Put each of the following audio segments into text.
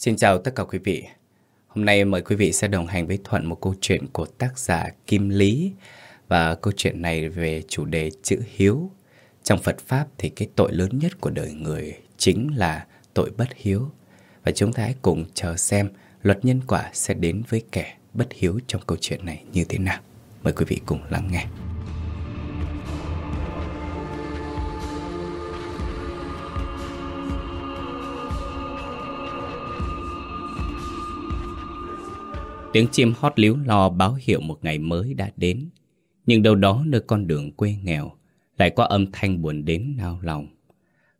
Xin chào tất cả quý vị. Hôm nay mời quý vị sẽ đồng hành với Thuận một câu chuyện của tác giả Kim Lý. Và câu chuyện này về chủ đề chữ hiếu. Trong Phật Pháp thì cái tội lớn nhất của đời người chính là tội bất hiếu. Và chúng ta hãy cùng chờ xem luật nhân quả sẽ đến với kẻ bất hiếu trong câu chuyện này như thế nào. Mời quý vị cùng lắng nghe. Tiếng chim hót líu lo báo hiệu một ngày mới đã đến. Nhưng đâu đó nơi con đường quê nghèo lại có âm thanh buồn đến nao lòng.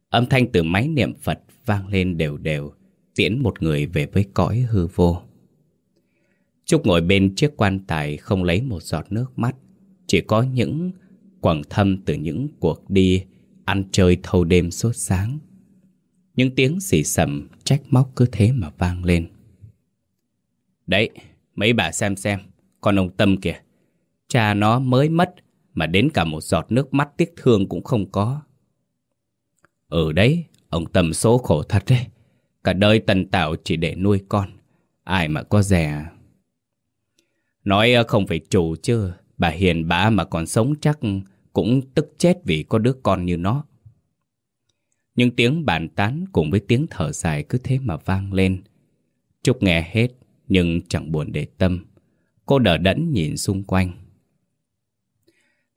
Âm thanh từ máy niệm Phật vang lên đều đều, tiễn một người về với cõi hư vô. Trúc ngồi bên chiếc quan tài không lấy một giọt nước mắt, chỉ có những quầng thâm từ những cuộc đi ăn chơi thâu đêm suốt sáng. Những tiếng xì sầm trách móc cứ thế mà vang lên. Đấy, Mấy bà xem xem, con ông Tâm kìa. Cha nó mới mất, mà đến cả một giọt nước mắt tiếc thương cũng không có. Ừ đấy, ông Tâm số khổ thật đấy. Cả đời tần tạo chỉ để nuôi con. Ai mà có rẻ. Nói ờ, không phải chủ chứ, bà hiền bá mà còn sống chắc cũng tức chết vì có đứa con như nó. Nhưng tiếng bàn tán cùng với tiếng thở dài cứ thế mà vang lên. Trúc nghe hết, nhưng chẳng buồn để tâm. Cô đỡ đẫn nhìn xung quanh.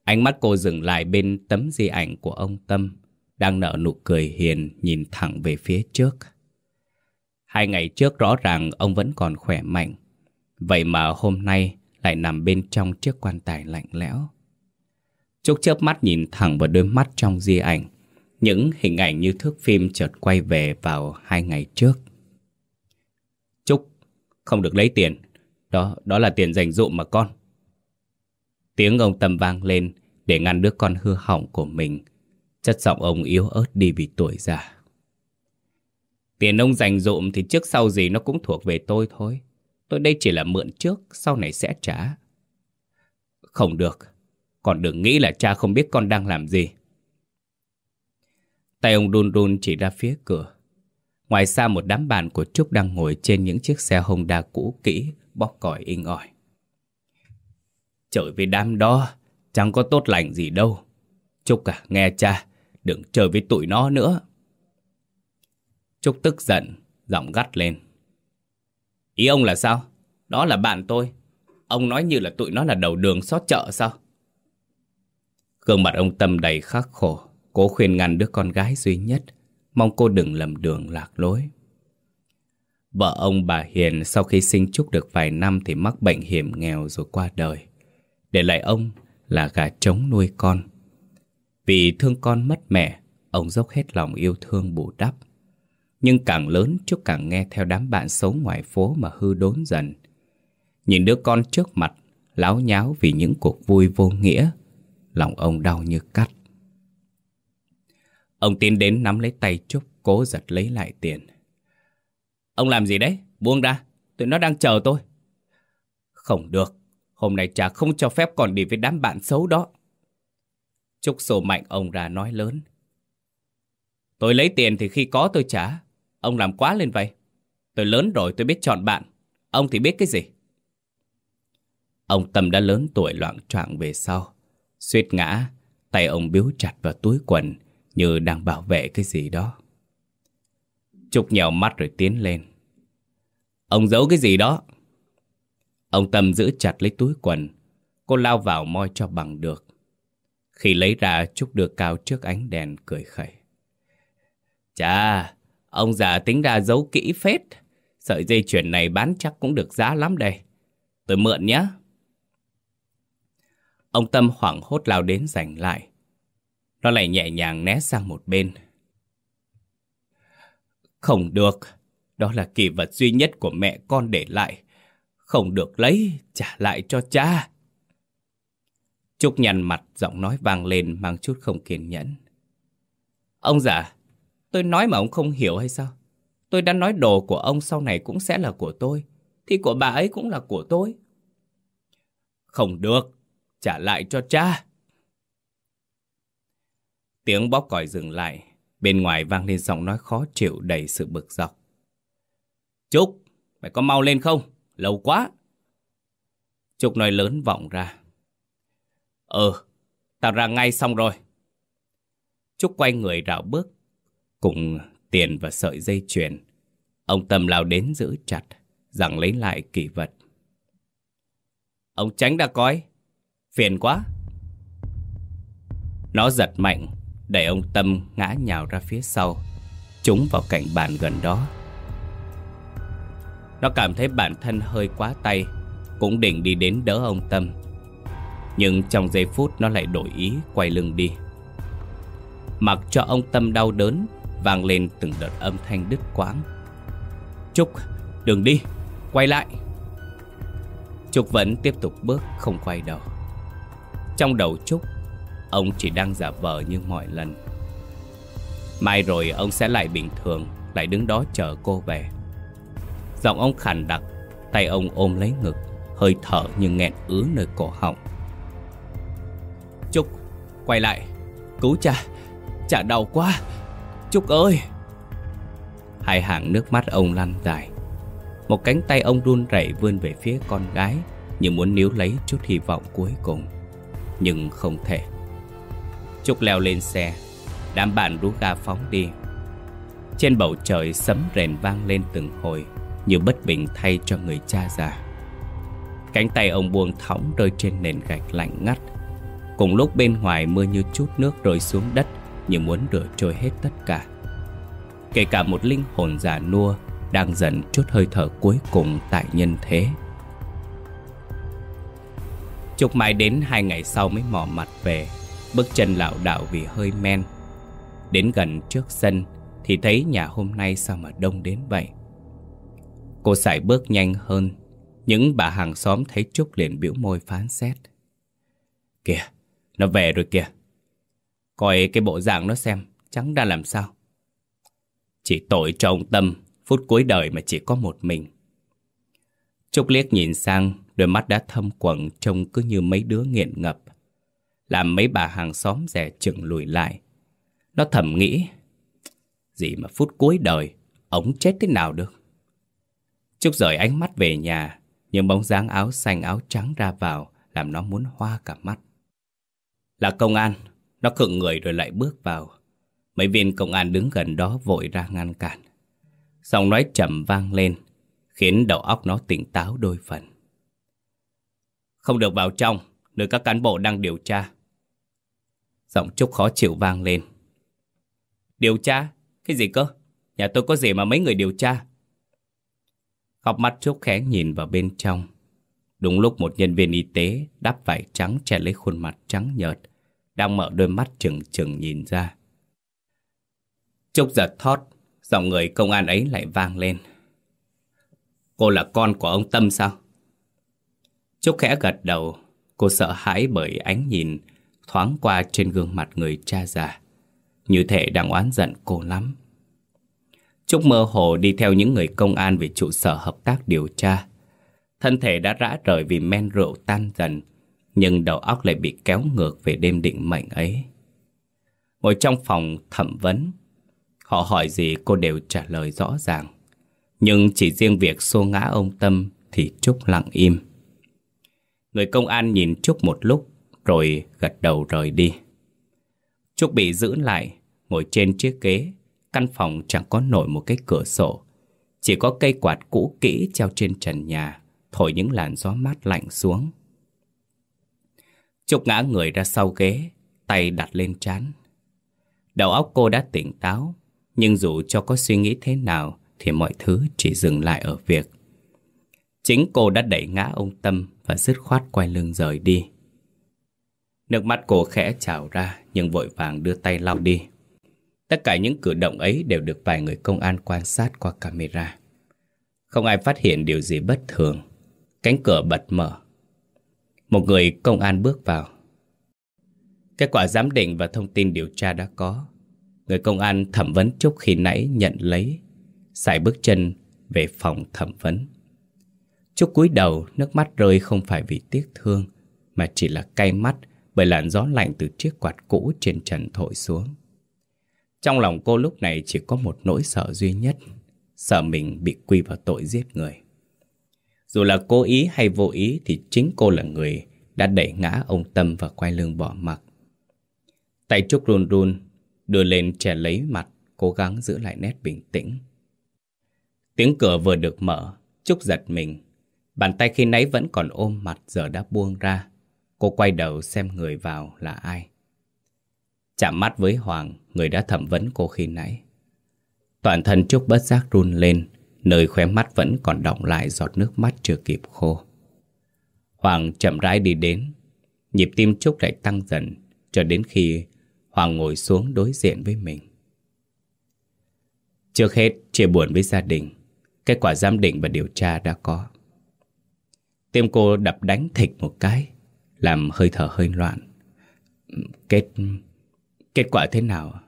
Ánh mắt cô dừng lại bên tấm di ảnh của ông Tâm, đang nở nụ cười hiền nhìn thẳng về phía trước. Hai ngày trước rõ ràng ông vẫn còn khỏe mạnh, vậy mà hôm nay lại nằm bên trong chiếc quan tài lạnh lẽo. Trúc chớp mắt nhìn thẳng vào đôi mắt trong di ảnh, những hình ảnh như thước phim chợt quay về vào hai ngày trước. Không được lấy tiền. Đó đó là tiền dành dụm mà con. Tiếng ông Tâm vang lên Để ngăn đứa con hư hỏng của mình. Chất giọng ông yếu ớt đi vì tuổi già. Tiền ông dành dụm thì trước sau gì nó cũng thuộc về tôi thôi. Tôi đây chỉ là mượn trước, Sau này sẽ trả. Không được. Còn đừng nghĩ là cha không biết con đang làm gì. Tay ông đun đun chỉ ra phía cửa. Ngoài xa một đám bạn của Trúc đang ngồi trên những chiếc xe Honda cũ kỹ, bóp còi inh ỏi. Trời với đám đó, chẳng có tốt lành gì đâu. Trúc à, nghe cha, đừng chơi với tụi nó nữa. Trúc tức giận, giọng gắt lên. Ý ông là sao? Đó là bạn tôi. Ông nói như là tụi nó là đầu đường xót chợ sao? Gương mặt ông Tâm đầy khắc khổ, cố khuyên ngăn đứa con gái duy nhất, Mong cô đừng lầm đường lạc lối Vợ ông bà Hiền sau khi sinh Trúc được vài năm thì mắc bệnh hiểm nghèo rồi qua đời. Để lại ông là gà trống nuôi con. Vì thương con mất mẹ, ông dốc hết lòng yêu thương bù đắp. Nhưng càng lớn Trúc càng nghe theo đám bạn xấu ngoài phố mà hư đốn dần. Nhìn đứa con trước mặt, láo nháo vì những cuộc vui vô nghĩa, lòng ông đau như cắt. Ông tiến đến nắm lấy tay Trúc, cố giật lấy lại tiền. Ông làm gì đấy? Buông ra, tụi nó đang chờ tôi. Không được, hôm nay cha không cho phép còn đi với đám bạn xấu đó. Trúc sổ mạnh ông ra nói lớn. Tôi lấy tiền thì khi có tôi trả. Ông làm quá lên vậy. Tôi lớn rồi tôi biết chọn bạn. Ông thì biết cái gì? Ông Tâm đã lớn tuổi loạn choạng về sau. Suýt ngã, tay ông biếu chặt vào túi quần như đang bảo vệ cái gì đó. Trúc nhèo mắt rồi tiến lên. Ông giấu cái gì đó? Ông Tâm giữ chặt lấy túi quần. Cô lao vào moi cho bằng được. Khi lấy ra, Trúc đưa cao trước ánh đèn cười khẩy. Chà, ông già tính ra giấu kỹ phết. Sợi dây chuyền này bán chắc cũng được giá lắm đây. Tôi mượn nhé. Ông Tâm hoảng hốt lao đến giành lại. Nó lại nhẹ nhàng né sang một bên. Không được, đó là kỳ vật duy nhất của mẹ con để lại. Không được lấy, trả lại cho cha. Trúc nhăn mặt, giọng nói vang lên mang chút không kiên nhẫn. Ông già, tôi nói mà ông không hiểu hay sao? Tôi đã nói đồ của ông sau này cũng sẽ là của tôi. Thì của bà ấy cũng là của tôi. Không được, trả lại cho cha. Tiếng bóp còi dừng lại, bên ngoài vang lên giọng nói khó chịu đầy sự bực dọc. Trúc, mày có mau lên không? Lâu quá. Trúc nói lớn vọng ra. Ừ, tao ra ngay xong rồi. Trúc quay người rảo bước, cùng tiền và sợi dây chuyền. Ông Tâm lao đến giữ chặt, rằng lấy lại kỷ vật. Ông tránh đã coi, phiền quá. Nó giật mạnh, đẩy ông Tâm ngã nhào ra phía sau, trúng vào cạnh bàn gần đó. Nó cảm thấy bản thân hơi quá tay, cũng định đi đến đỡ ông Tâm. Nhưng trong giây phút nó lại đổi ý, quay lưng đi. Mặc cho ông Tâm đau đớn, vang lên từng đợt âm thanh đứt quãng. Trúc, đừng đi, quay lại. Trúc vẫn tiếp tục bước không quay đầu. Trong đầu Trúc Ông chỉ đang giả vờ như mọi lần. Mai rồi ông sẽ lại bình thường, Lại đứng đó chờ cô về. Giọng ông khàn đặc, Tay ông ôm lấy ngực, Hơi thở như nghẹn ứ nơi cổ họng. Trúc Quay lại. Cứu cha Cha đau quá. Trúc ơi. Hai hàng nước mắt ông lăn dài. Một cánh tay ông run rẩy vươn về phía con gái, Như muốn níu lấy chút hy vọng cuối cùng. Nhưng không thể. Trúc leo lên xe. Đám bạn rú ga phóng đi. Trên bầu trời sấm rền vang lên từng hồi, Như bất bình thay cho người cha già. Cánh tay ông buông thõng rơi trên nền gạch lạnh ngắt. Cùng lúc bên ngoài mưa như chút nước rơi xuống đất, Như muốn rửa trôi hết tất cả. Kể cả một linh hồn già nua Đang dần chút hơi thở cuối cùng tại nhân thế. Chục mãi đến hai ngày sau mới mò mặt về. Bước chân lảo đảo vì hơi men. Đến gần trước sân Thì thấy nhà hôm nay sao mà đông đến vậy? Cô sải bước nhanh hơn. Những bà hàng xóm thấy Trúc liền biểu môi phán xét. Kìa, nó về rồi kìa. Coi cái bộ dạng nó xem trắng đã làm sao? Chỉ tội cho ông Tâm Phút cuối đời mà chỉ có một mình. Trúc liếc nhìn sang Đôi mắt đã thâm quầng Trông cứ như mấy đứa nghiện ngập làm mấy bà hàng xóm rẻ chừng lùi lại. Nó thầm nghĩ, gì mà phút cuối đời, ống chết thế nào được. Trúc rời ánh mắt về nhà, nhưng bóng dáng áo xanh áo trắng ra vào, làm nó muốn hoa cả mắt. Là công an, nó khựng người rồi lại bước vào. Mấy viên công an đứng gần đó vội ra ngăn cản. Giọng nói chậm vang lên, khiến đầu óc nó tỉnh táo đôi phần. Không được vào trong, nơi các cán bộ đang điều tra. Giọng Trúc khó chịu vang lên. Điều tra? Cái gì cơ? Nhà tôi có gì mà mấy người điều tra? Góc mắt Trúc khẽ nhìn vào bên trong. Đúng lúc một nhân viên y tế đắp vải trắng che lấy khuôn mặt trắng nhợt, đang mở đôi mắt trừng trừng nhìn ra. Trúc giật thót, giọng người công an ấy lại vang lên. Cô là con của ông Tâm sao? Trúc khẽ gật đầu, cô sợ hãi bởi ánh nhìn thoáng qua trên gương mặt người cha già. Như thể đang oán giận cô lắm. Trúc mơ hồ đi theo những người công an về trụ sở hợp tác điều tra. Thân thể đã rã rời vì men rượu tan dần, nhưng đầu óc lại bị kéo ngược về đêm định mệnh ấy. Ngồi trong phòng thẩm vấn, họ hỏi gì cô đều trả lời rõ ràng. Nhưng chỉ riêng việc xô ngã ông Tâm thì Trúc lặng im. Người công an nhìn Trúc một lúc rồi gật đầu rời đi. Trúc bị giữ lại, ngồi trên chiếc ghế. Căn phòng chẳng có nổi một cái cửa sổ. Chỉ có cây quạt cũ kỹ treo trên trần nhà, thổi những làn gió mát lạnh xuống. Trúc ngã người ra sau ghế, tay đặt lên trán. Đầu óc cô đã tỉnh táo, nhưng dù cho có suy nghĩ thế nào thì mọi thứ chỉ dừng lại ở việc. Chính cô đã đẩy ngã ông Tâm và dứt khoát quay lưng rời đi. Nước mắt cô khẽ trào ra nhưng vội vàng đưa tay lau đi. Tất cả những cử động ấy đều được vài người công an quan sát qua camera. Không ai phát hiện điều gì bất thường. Cánh cửa bật mở. Một người công an bước vào. Kết quả giám định và thông tin điều tra đã có. Người công an thẩm vấn Trúc khi nãy nhận lấy, xài bước chân về phòng thẩm vấn. Trúc cúi đầu, nước mắt rơi không phải vì tiếc thương, mà chỉ là cay mắt bởi làn gió lạnh từ chiếc quạt cũ trên trần thổi xuống. Trong lòng cô lúc này chỉ có một nỗi sợ duy nhất, sợ mình bị quy vào tội giết người. Dù là cố ý hay vô ý thì chính cô là người đã đẩy ngã ông Tâm và quay lưng bỏ mặc. Tay Trúc run run, đưa lên che lấy mặt, cố gắng giữ lại nét bình tĩnh. Tiếng cửa vừa được mở, Trúc giật mình. Bàn tay khi nãy vẫn còn ôm mặt giờ đã buông ra. Cô quay đầu xem người vào là ai. Chạm mắt với Hoàng, người đã thẩm vấn cô khi nãy. Toàn thân Trúc bất giác run lên, nơi khóe mắt vẫn còn đọng lại giọt nước mắt chưa kịp khô. Hoàng chậm rãi đi đến, nhịp tim Trúc lại tăng dần, cho đến khi Hoàng ngồi xuống đối diện với mình. Trước hết, chia buồn với gia đình, kết quả giám định và điều tra đã có. Tim cô đập đánh thịch một cái, làm hơi thở hơi loạn. Kết... kết quả thế nào?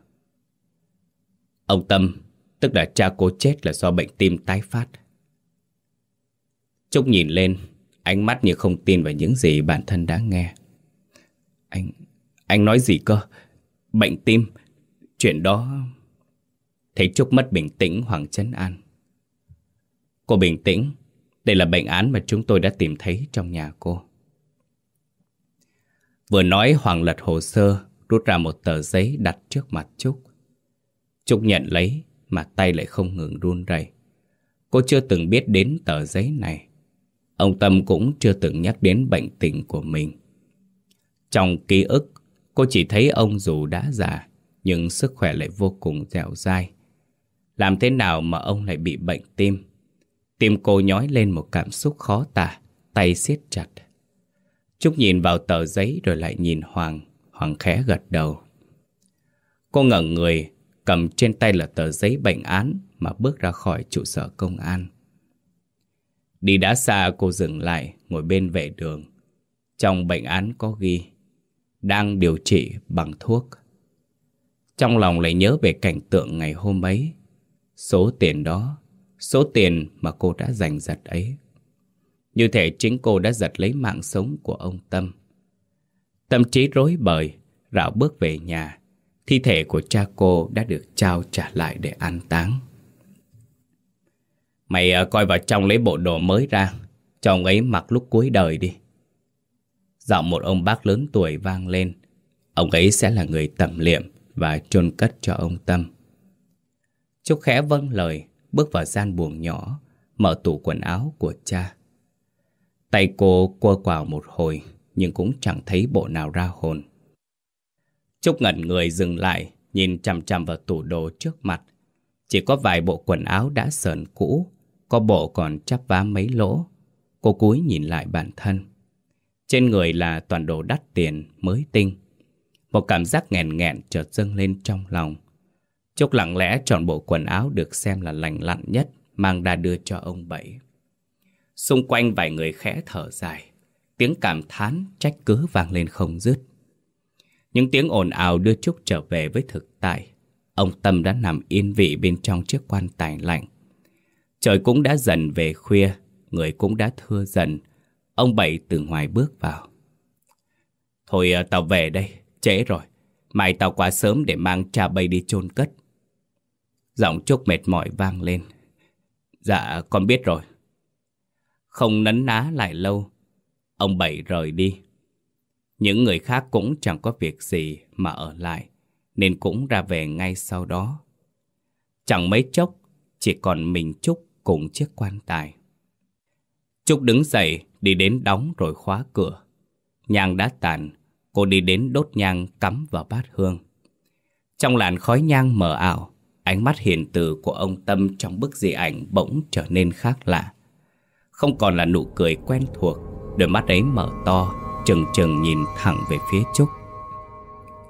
Ông Tâm, tức là cha cô chết là do bệnh tim tái phát. Trúc nhìn lên, ánh mắt như không tin vào những gì bản thân đã nghe. Anh... anh nói gì cơ? Bệnh tim? Chuyện đó... Thấy Trúc mất bình tĩnh Hoàng Trấn An. Cô bình tĩnh, đây là bệnh án mà chúng tôi đã tìm thấy trong nhà cô. Vừa nói Hoàng lật hồ sơ, rút ra một tờ giấy đặt trước mặt Trúc. Trúc nhận lấy, mà tay lại không ngừng run rẩy. Cô chưa từng biết đến tờ giấy này. Ông Tâm cũng chưa từng nhắc đến bệnh tình của mình. Trong ký ức, cô chỉ thấy ông dù đã già, nhưng sức khỏe lại vô cùng dẻo dai. Làm thế nào mà ông lại bị bệnh tim? Tim cô nhói lên một cảm xúc khó tả, tay siết chặt. Trúc nhìn vào tờ giấy rồi lại nhìn Hoàng, Hoàng khẽ gật đầu. Cô ngẩng người, cầm trên tay là tờ giấy bệnh án mà bước ra khỏi trụ sở công an. Đi đã xa cô dừng lại, ngồi bên vệ đường. Trong bệnh án có ghi, đang điều trị bằng thuốc. Trong lòng lại nhớ về cảnh tượng ngày hôm ấy. Số tiền đó, số tiền mà cô đã giành giật ấy. Như thể chính cô đã giật lấy mạng sống của ông Tâm. Tâm trí rối bời, rảo bước về nhà, thi thể của cha cô đã được trao trả lại để an táng. Mày à, coi vào trong lấy bộ đồ mới ra, cho ông ấy mặc lúc cuối đời đi. Giọng một ông bác lớn tuổi vang lên, ông ấy sẽ là người tẩm liệm và chôn cất cho ông Tâm. Trúc khẽ vâng lời, bước vào gian buồng nhỏ, mở tủ quần áo của cha. Tay cô quơ quào một hồi, nhưng cũng chẳng thấy bộ nào ra hồn. Trúc ngẩn người dừng lại, nhìn chằm chằm vào tủ đồ trước mặt. Chỉ có vài bộ quần áo đã sờn cũ, có bộ còn chắp vá mấy lỗ. Cô cúi nhìn lại bản thân. Trên người là toàn đồ đắt tiền, mới tinh. Một cảm giác nghẹn nghẹn chợt dâng lên trong lòng. Trúc lặng lẽ chọn bộ quần áo được xem là lành lặn nhất mang ra đưa cho ông Bảy. Xung quanh vài người khẽ thở dài, tiếng cảm thán trách cứ vang lên không dứt. Những tiếng ồn ào đưa Trúc trở về với thực tại. Ông Tâm đã nằm yên vị bên trong chiếc quan tài lạnh. Trời cũng đã dần về khuya, người cũng đã thưa dần. Ông Bảy từ ngoài bước vào. Thôi ờ, tao về đây, trễ rồi. Mai tao quá sớm để mang cha bay đi chôn cất. Giọng Trúc mệt mỏi vang lên. Dạ, con biết rồi. Không nấn ná lại lâu, ông Bảy rời đi. Những người khác cũng chẳng có việc gì mà ở lại, nên cũng ra về ngay sau đó. Chẳng mấy chốc, chỉ còn mình Trúc cùng chiếc quan tài. Trúc đứng dậy, đi đến đóng rồi khóa cửa. Nhang đã tàn, cô đi đến đốt nhang cắm vào bát hương. Trong làn khói nhang mờ ảo, ánh mắt hiền từ của ông Tâm trong bức di ảnh bỗng trở nên khác lạ. Không còn là nụ cười quen thuộc, đôi mắt ấy mở to, trừng trừng nhìn thẳng về phía Trúc.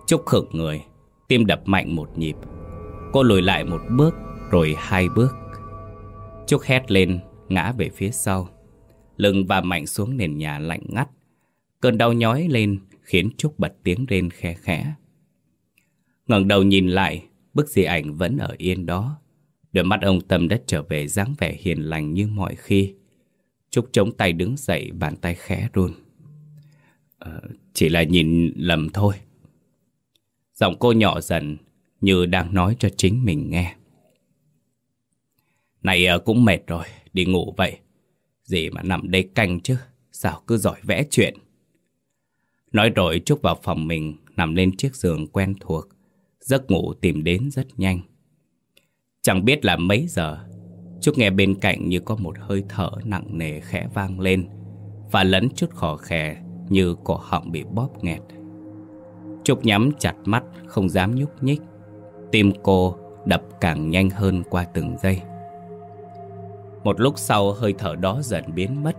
Trúc khựng người, tim đập mạnh một nhịp. Cô lùi lại một bước, rồi hai bước. Trúc hét lên, ngã về phía sau. Lưng và mạnh xuống nền nhà lạnh ngắt. Cơn đau nhói lên khiến Trúc bật tiếng rên khe khẽ. ngẩng đầu nhìn lại, bức di ảnh vẫn ở yên đó. Đôi mắt ông Tâm đã trở về dáng vẻ hiền lành như mọi khi. Trúc chống tay đứng dậy, bàn tay khẽ run. à, chỉ là nhìn lầm thôi. Giọng cô nhỏ dần như đang nói cho chính mình nghe. Này ờ, cũng mệt rồi, đi ngủ vậy. Gì mà nằm đây canh chứ, sao cứ giỏi vẽ chuyện. Nói rồi Trúc vào phòng mình, nằm lên chiếc giường quen thuộc. Giấc ngủ tìm đến rất nhanh. Chẳng biết là mấy giờ, Trúc nghe bên cạnh như có một hơi thở nặng nề khẽ vang lên, và lẫn chút khò khè như cổ họng bị bóp nghẹt. Trúc nhắm chặt mắt, không dám nhúc nhích. Tim cô đập càng nhanh hơn qua từng giây. Một lúc sau, hơi thở đó dần biến mất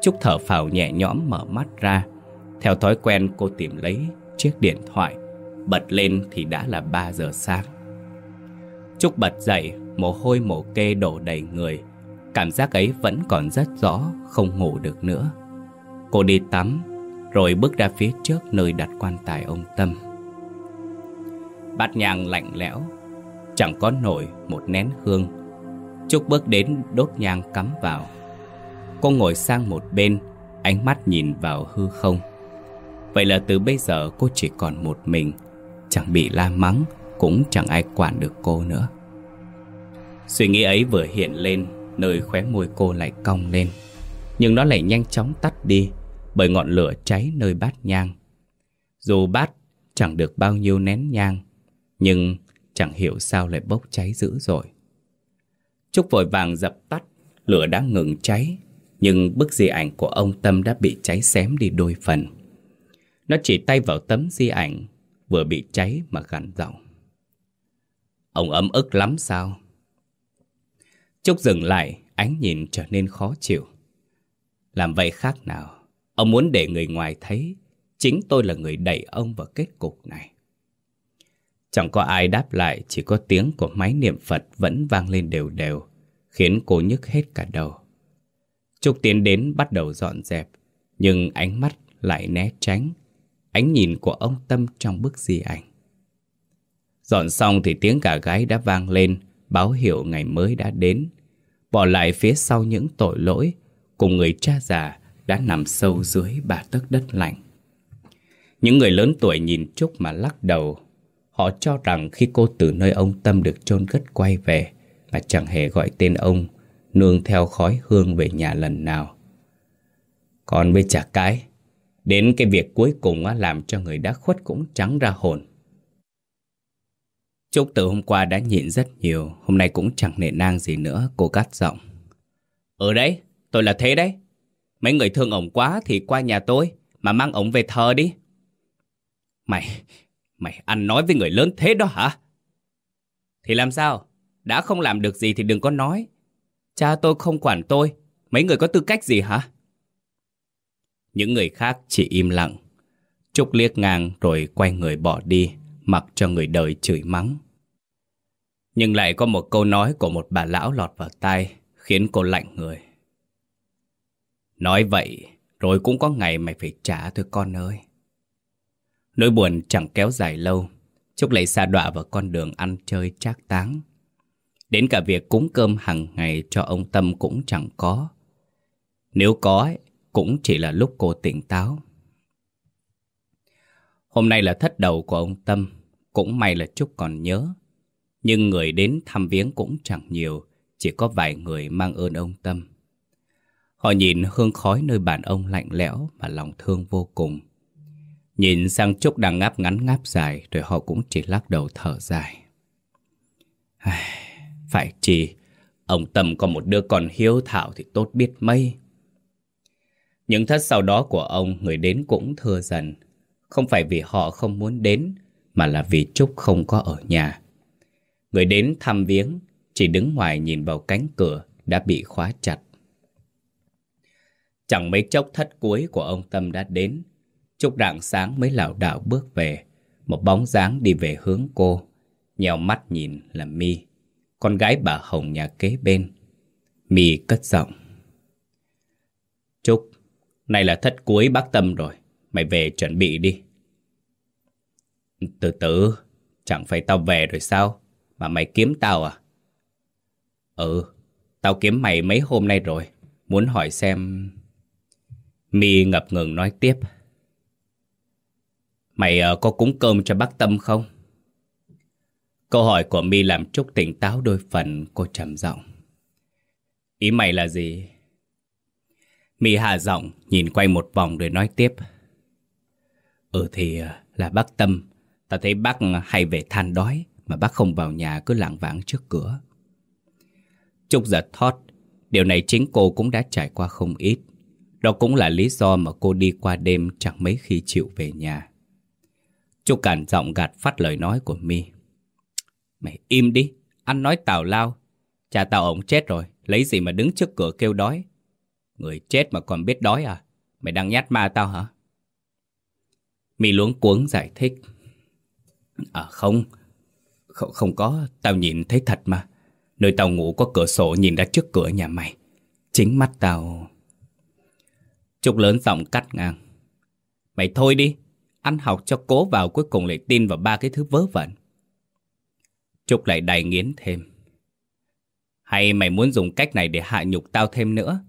Trúc thở phào nhẹ nhõm mở mắt ra Theo thói quen, cô tìm lấy chiếc điện thoại Bật lên thì đã là 3 giờ sáng Trúc bật dậy Mồ hôi mồ kê đổ đầy người. Cảm giác ấy vẫn còn rất rõ, Không ngủ được nữa. Cô đi tắm, Rồi bước ra phía trước nơi đặt quan tài ông Tâm. Bát nhang lạnh lẽo, Chẳng có nổi một nén hương. Trúc bước đến đốt nhang cắm vào. Cô ngồi sang một bên, Ánh mắt nhìn vào hư không. Vậy là từ bây giờ cô chỉ còn một mình. Chẳng bị la mắng, Cũng chẳng ai quản được cô nữa. Suy nghĩ ấy vừa hiện lên, Nơi khóe môi cô lại cong lên. Nhưng nó lại nhanh chóng tắt đi, Bởi ngọn lửa cháy nơi bát nhang. Dù bát chẳng được bao nhiêu nén nhang, Nhưng chẳng hiểu sao lại bốc cháy dữ dội. Trúc vội vàng dập tắt, Lửa đã ngừng cháy, Nhưng bức di ảnh của ông Tâm đã bị cháy xém đi đôi phần. Nó chỉ tay vào tấm di ảnh, Vừa bị cháy mà gằn giọng. Ông ấm ức lắm sao? Trúc dừng lại Ánh nhìn trở nên khó chịu Làm vậy khác nào Ông muốn để người ngoài thấy Chính tôi là người đẩy ông vào kết cục này Chẳng có ai đáp lại, chỉ có tiếng của máy niệm Phật vẫn vang lên đều đều, khiến cô nhức hết cả đầu. Trúc tiến đến bắt đầu dọn dẹp, nhưng ánh mắt lại né tránh, ánh nhìn của ông Tâm trong bức di ảnh. Dọn xong thì tiếng cả gái đã vang lên, báo hiệu ngày mới đã đến, bỏ lại phía sau những tội lỗi cùng người cha già đã nằm sâu dưới ba tấc đất lạnh. Những người lớn tuổi nhìn Trúc mà lắc đầu. Họ cho rằng khi cô từ nơi ông Tâm được chôn cất quay về Mà chẳng hề gọi tên ông Nương theo khói hương về nhà lần nào. Còn với chả cái Đến cái việc cuối cùng làm cho người đã khuất cũng trắng ra hồn. Trúc từ hôm qua đã nhịn rất nhiều Hôm nay cũng chẳng nề nang gì nữa Cô gắt giọng Ừ đấy, tôi là thế đấy Mấy người thương ổng quá thì qua nhà tôi Mà mang ổng về thờ đi Mày, Mày ăn nói với người lớn thế đó hả? Thì làm sao? Đã không làm được gì thì đừng có nói. Cha tôi không quản tôi. Mấy người có tư cách gì hả? Những người khác chỉ im lặng. Trúc liếc ngang rồi quay người bỏ đi, mặc cho người đời chửi mắng. Nhưng lại có một câu nói của một bà lão lọt vào tai, khiến cô lạnh người. Nói vậy, rồi cũng có ngày mày phải trả thôi con ơi. Nỗi buồn chẳng kéo dài lâu Trúc lại xa đọa vào con đường ăn chơi trác táng Đến cả việc cúng cơm hàng ngày cho ông Tâm cũng chẳng có Nếu có cũng chỉ là lúc cô tỉnh táo Hôm nay là thất đầu của ông Tâm cũng may là Trúc còn nhớ. Nhưng người đến thăm viếng cũng chẳng nhiều, Chỉ có vài người mang ơn ông Tâm. Họ nhìn hương khói nơi bàn ông lạnh lẽo Mà lòng thương vô cùng. Nhìn sang Trúc đang ngáp ngắn ngáp dài, Rồi họ cũng chỉ lắc đầu thở dài. Phải chỉ Ông Tâm có một đứa con hiếu thảo thì tốt biết mấy. Những thất sau đó của ông, Người đến cũng thưa dần. Không phải vì họ không muốn đến mà là vì Trúc không có ở nhà. Người đến thăm viếng, Chỉ đứng ngoài nhìn vào cánh cửa Đã bị khóa chặt. Chẳng mấy chốc thất cuối của ông Tâm đã đến. Trúc rạng sáng mới lảo đảo bước về. Một bóng dáng đi về hướng cô Nhèo mắt nhìn là mi, Con gái bà Hồng nhà kế bên. Mi cất giọng. Trúc Này là thất cuối bác Tâm rồi, Mày về chuẩn bị đi. Từ từ Chẳng phải tao về rồi sao Mà mày kiếm tao à Ừ Tao kiếm mày mấy hôm nay rồi Muốn hỏi xem mi ngập ngừng nói tiếp Mày uh, có cúng cơm cho bác Tâm không? Câu hỏi của mi làm Trúc tỉnh táo đôi phần cô trầm giọng. Ý mày là gì? mi hạ giọng nhìn quay một vòng rồi nói tiếp. Ừ thì ờ, là bác Tâm. Ta thấy bác hay về than đói mà bác không vào nhà cứ lảng vảng trước cửa. Trúc giật thót. Điều này chính cô cũng đã trải qua không ít. Đó cũng là lý do mà cô đi qua đêm chẳng mấy khi chịu về nhà. Trúc cản giọng gạt phát lời nói của mi Mày im đi, ăn nói tào lao. Cha tao ổng chết rồi, lấy gì mà đứng trước cửa kêu đói. Người chết mà còn biết đói à? Mày đang nhát ma tao hả? mi luống cuống giải thích. À không, không, không có, tao nhìn thấy thật mà. Nơi tao ngủ có cửa sổ nhìn ra trước cửa nhà mày. Chính mắt tao... Trúc lớn giọng cắt ngang. Mày thôi đi, ăn học cho cố vào cuối cùng lại tin vào ba cái thứ vớ vẩn. Trúc lại đầy nghiến thêm. Hay mày muốn dùng cách này để hạ nhục tao thêm nữa?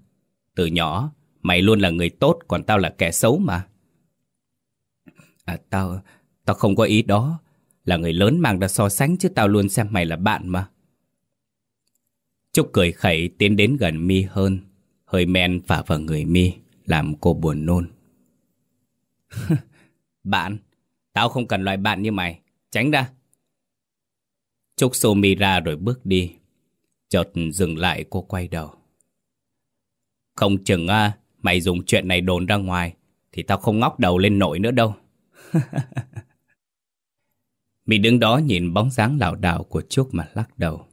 Từ nhỏ, mày luôn là người tốt, còn tao là kẻ xấu mà. À, tao, tao không có ý đó. Là người lớn mang ra so sánh chứ tao luôn xem mày là bạn mà. Trúc cười khẩy tiến đến gần mi hơn. Hơi men phả vào người mi, làm cô buồn nôn. bạn? Tao không cần loại bạn như mày. Tránh ra. Trúc xô mi ra rồi bước đi. Chợt dừng lại cô quay đầu. Không chừng à, mày dùng chuyện này đồn ra ngoài thì tao không ngóc đầu lên nổi nữa đâu. Mị đứng đó nhìn bóng dáng lảo đảo của Trúc mà lắc đầu.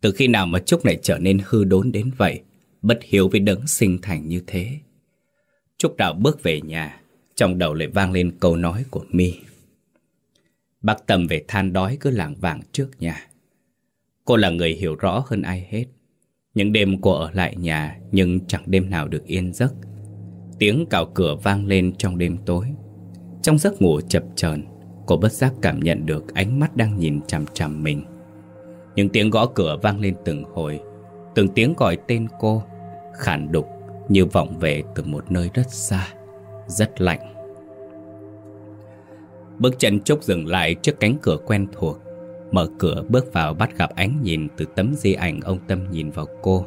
Từ khi nào mà Trúc này trở nên hư đốn đến vậy, bất hiếu với đấng sinh thành như thế. Trúc đạo bước về nhà, trong đầu lại vang lên câu nói của mi Bác Tâm về than đói cứ lảng vảng trước nhà. Cô là người hiểu rõ hơn ai hết. Những đêm cô ở lại nhà nhưng chẳng đêm nào được yên giấc. Tiếng cào cửa vang lên trong đêm tối. Trong giấc ngủ chập chờn, cô bất giác cảm nhận được ánh mắt đang nhìn chằm chằm mình. Những tiếng gõ cửa vang lên từng hồi, từng tiếng gọi tên cô, khản đục như vọng về từ một nơi rất xa, rất lạnh. Bước chân Trúc dừng lại trước cánh cửa quen thuộc Mở cửa bước vào bắt gặp ánh nhìn từ tấm di ảnh ông Tâm nhìn vào cô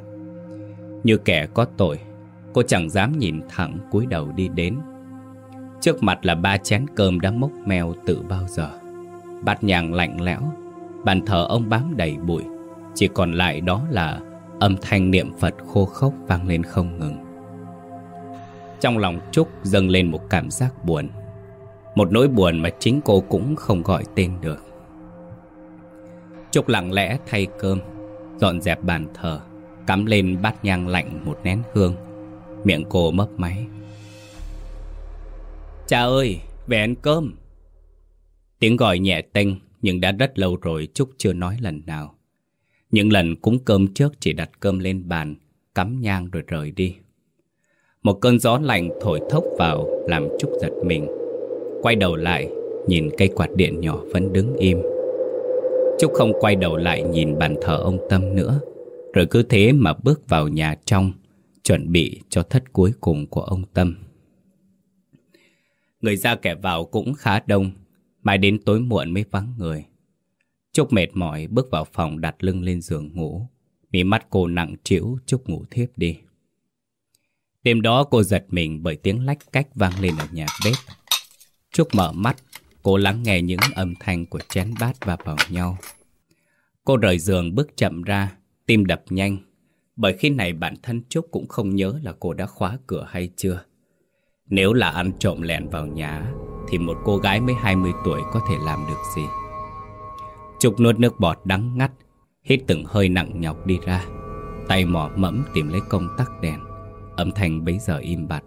Như kẻ có tội Cô chẳng dám nhìn thẳng cúi đầu đi đến Trước mặt là ba chén cơm đã mốc mèo từ bao giờ. Bát nhang lạnh lẽo, Bàn thờ ông bám đầy bụi. Chỉ còn lại đó là âm thanh niệm Phật khô khốc vang lên không ngừng. Trong lòng Trúc dâng lên một cảm giác buồn, Một nỗi buồn mà chính cô cũng không gọi tên được. Trúc lặng lẽ thay cơm, Dọn dẹp bàn thờ, Cắm lên bát nhang lạnh một nén hương. Miệng cô mấp máy. Cha ơi, về ăn cơm. Tiếng gọi nhẹ tênh Nhưng đã rất lâu rồi Trúc chưa nói lần nào. Những lần cúng cơm trước chỉ đặt cơm lên bàn Cắm nhang rồi rời đi. Một cơn gió lạnh thổi thốc vào Làm Trúc giật mình. Quay đầu lại Nhìn cây quạt điện nhỏ vẫn đứng im. Trúc không quay đầu lại nhìn bàn thờ ông Tâm nữa Rồi cứ thế mà bước vào nhà trong Chuẩn bị cho thất cuối cùng của ông Tâm. Người ra kẻ vào cũng khá đông Mãi đến tối muộn mới vắng người Trúc mệt mỏi bước vào phòng đặt lưng lên giường ngủ Mí mắt cô nặng trĩu Trúc ngủ thiếp đi Đêm đó cô giật mình bởi tiếng lách cách vang lên ở nhà bếp Trúc mở mắt Cô lắng nghe những âm thanh của chén bát và vào nhau. Cô rời giường bước chậm ra, tim đập nhanh. Bởi khi này bản thân Trúc cũng không nhớ là cô đã khóa cửa hay chưa. Nếu là ăn trộm lẻn vào nhà, thì một cô gái mới 20 tuổi có thể làm được gì? trục nuốt nước bọt đắng ngắt, hít từng hơi nặng nhọc đi ra. Tay mò mẫm tìm lấy công tắc đèn, âm thanh bấy giờ im bặt.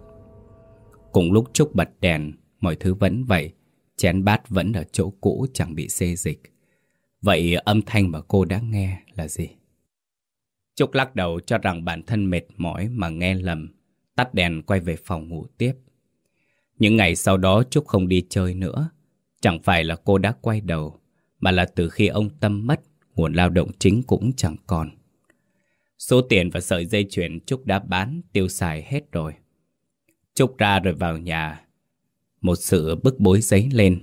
Cùng lúc Trúc bật đèn, mọi thứ vẫn vậy, Chén bát vẫn ở chỗ cũ chẳng bị xê dịch. Vậy âm thanh mà cô đã nghe là gì? Trúc lắc đầu cho rằng bản thân mệt mỏi mà nghe lầm. Tắt đèn quay về phòng ngủ tiếp. Những ngày sau đó Trúc không đi chơi nữa. Chẳng phải là cô đã quay đầu, mà là từ khi ông Tâm mất, nguồn lao động chính cũng chẳng còn. Số tiền và sợi dây chuyền Trúc đã bán, tiêu xài hết rồi. Trúc ra rồi vào nhà, một sự bức bối giấy lên.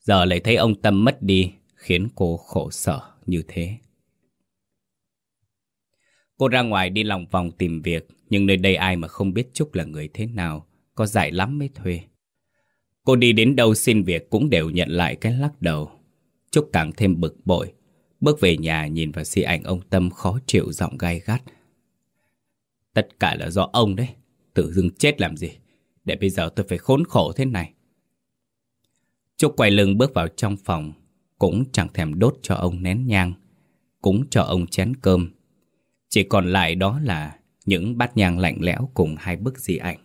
Giờ lại thấy ông Tâm mất đi, khiến cô khổ sở như thế. Cô ra ngoài đi lòng vòng tìm việc, nhưng nơi đây ai mà không biết Trúc là người thế nào, có dài lắm mới thuê. Cô đi đến đâu xin việc cũng đều nhận lại cái lắc đầu. Trúc càng thêm bực bội, bước về nhà nhìn vào di ảnh ông Tâm khó chịu giọng gai gắt. Tất cả là do ông đấy, tự dưng chết làm gì, để bây giờ tôi phải khốn khổ thế này. Trúc quay lưng bước vào trong phòng, cũng chẳng thèm đốt cho ông nén nhang, cũng cho ông chén cơm. Chỉ còn lại đó là những bát nhang lạnh lẽo cùng hai bức di ảnh.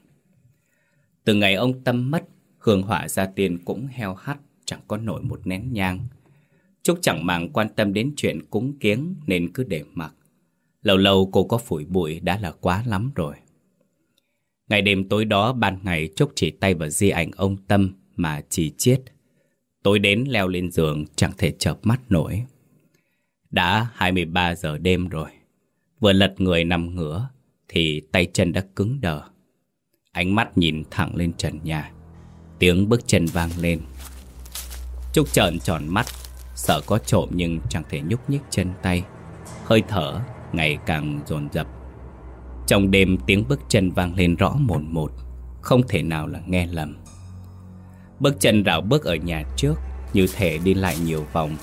Từ ngày ông Tâm mất, hương hỏa gia tiên cũng heo hắt, chẳng có nổi một nén nhang. Trúc chẳng màng quan tâm đến chuyện cúng kiếng nên cứ để mặc. Lâu lâu cô có phủi bụi đã là quá lắm rồi. Ngày đêm tối đó ban ngày Trúc chỉ tay vào di ảnh ông Tâm mà chỉ chết. Tối đến leo lên giường chẳng thể chợp mắt nổi. Đã 23 giờ đêm rồi. Vừa lật người nằm ngửa thì tay chân đã cứng đờ. Ánh mắt nhìn thẳng lên trần nhà. Tiếng bước chân vang lên. Trúc trợn tròn mắt, sợ có trộm nhưng chẳng thể nhúc nhích chân tay. Hơi thở ngày càng dồn dập. Trong đêm tiếng bước chân vang lên rõ một một, không thể nào là nghe lầm. Bước chân rảo bước ở nhà trước, như thể đi lại nhiều vòng.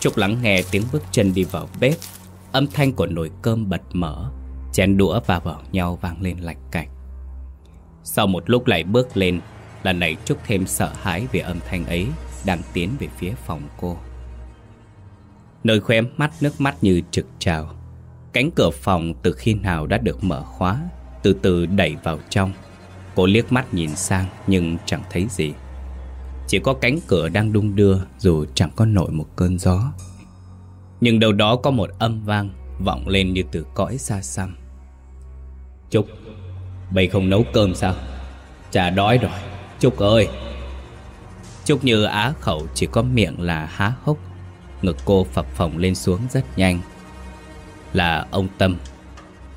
Trúc lắng nghe tiếng bước chân đi vào bếp, âm thanh của nồi cơm bật mở, chén đũa va vào nhau vang lên lạch cạch. Sau một lúc lại bước lên, lần này Trúc thêm sợ hãi về âm thanh ấy đang tiến về phía phòng cô. Nơi khóe mắt nước mắt như trực trào. Cánh cửa phòng từ khi nào đã được mở khóa, từ từ đẩy vào trong. Cô liếc mắt nhìn sang nhưng chẳng thấy gì. Chỉ có cánh cửa đang đung đưa dù chẳng có nổi một cơn gió. Nhưng đâu đó có một âm vang vọng lên như từ cõi xa xăm. Trúc, Mày không nấu cơm sao? Chả đói rồi. Trúc ơi. Trúc như á khẩu chỉ có miệng là há hốc. Ngực cô phập phồng lên xuống rất nhanh. Là ông Tâm.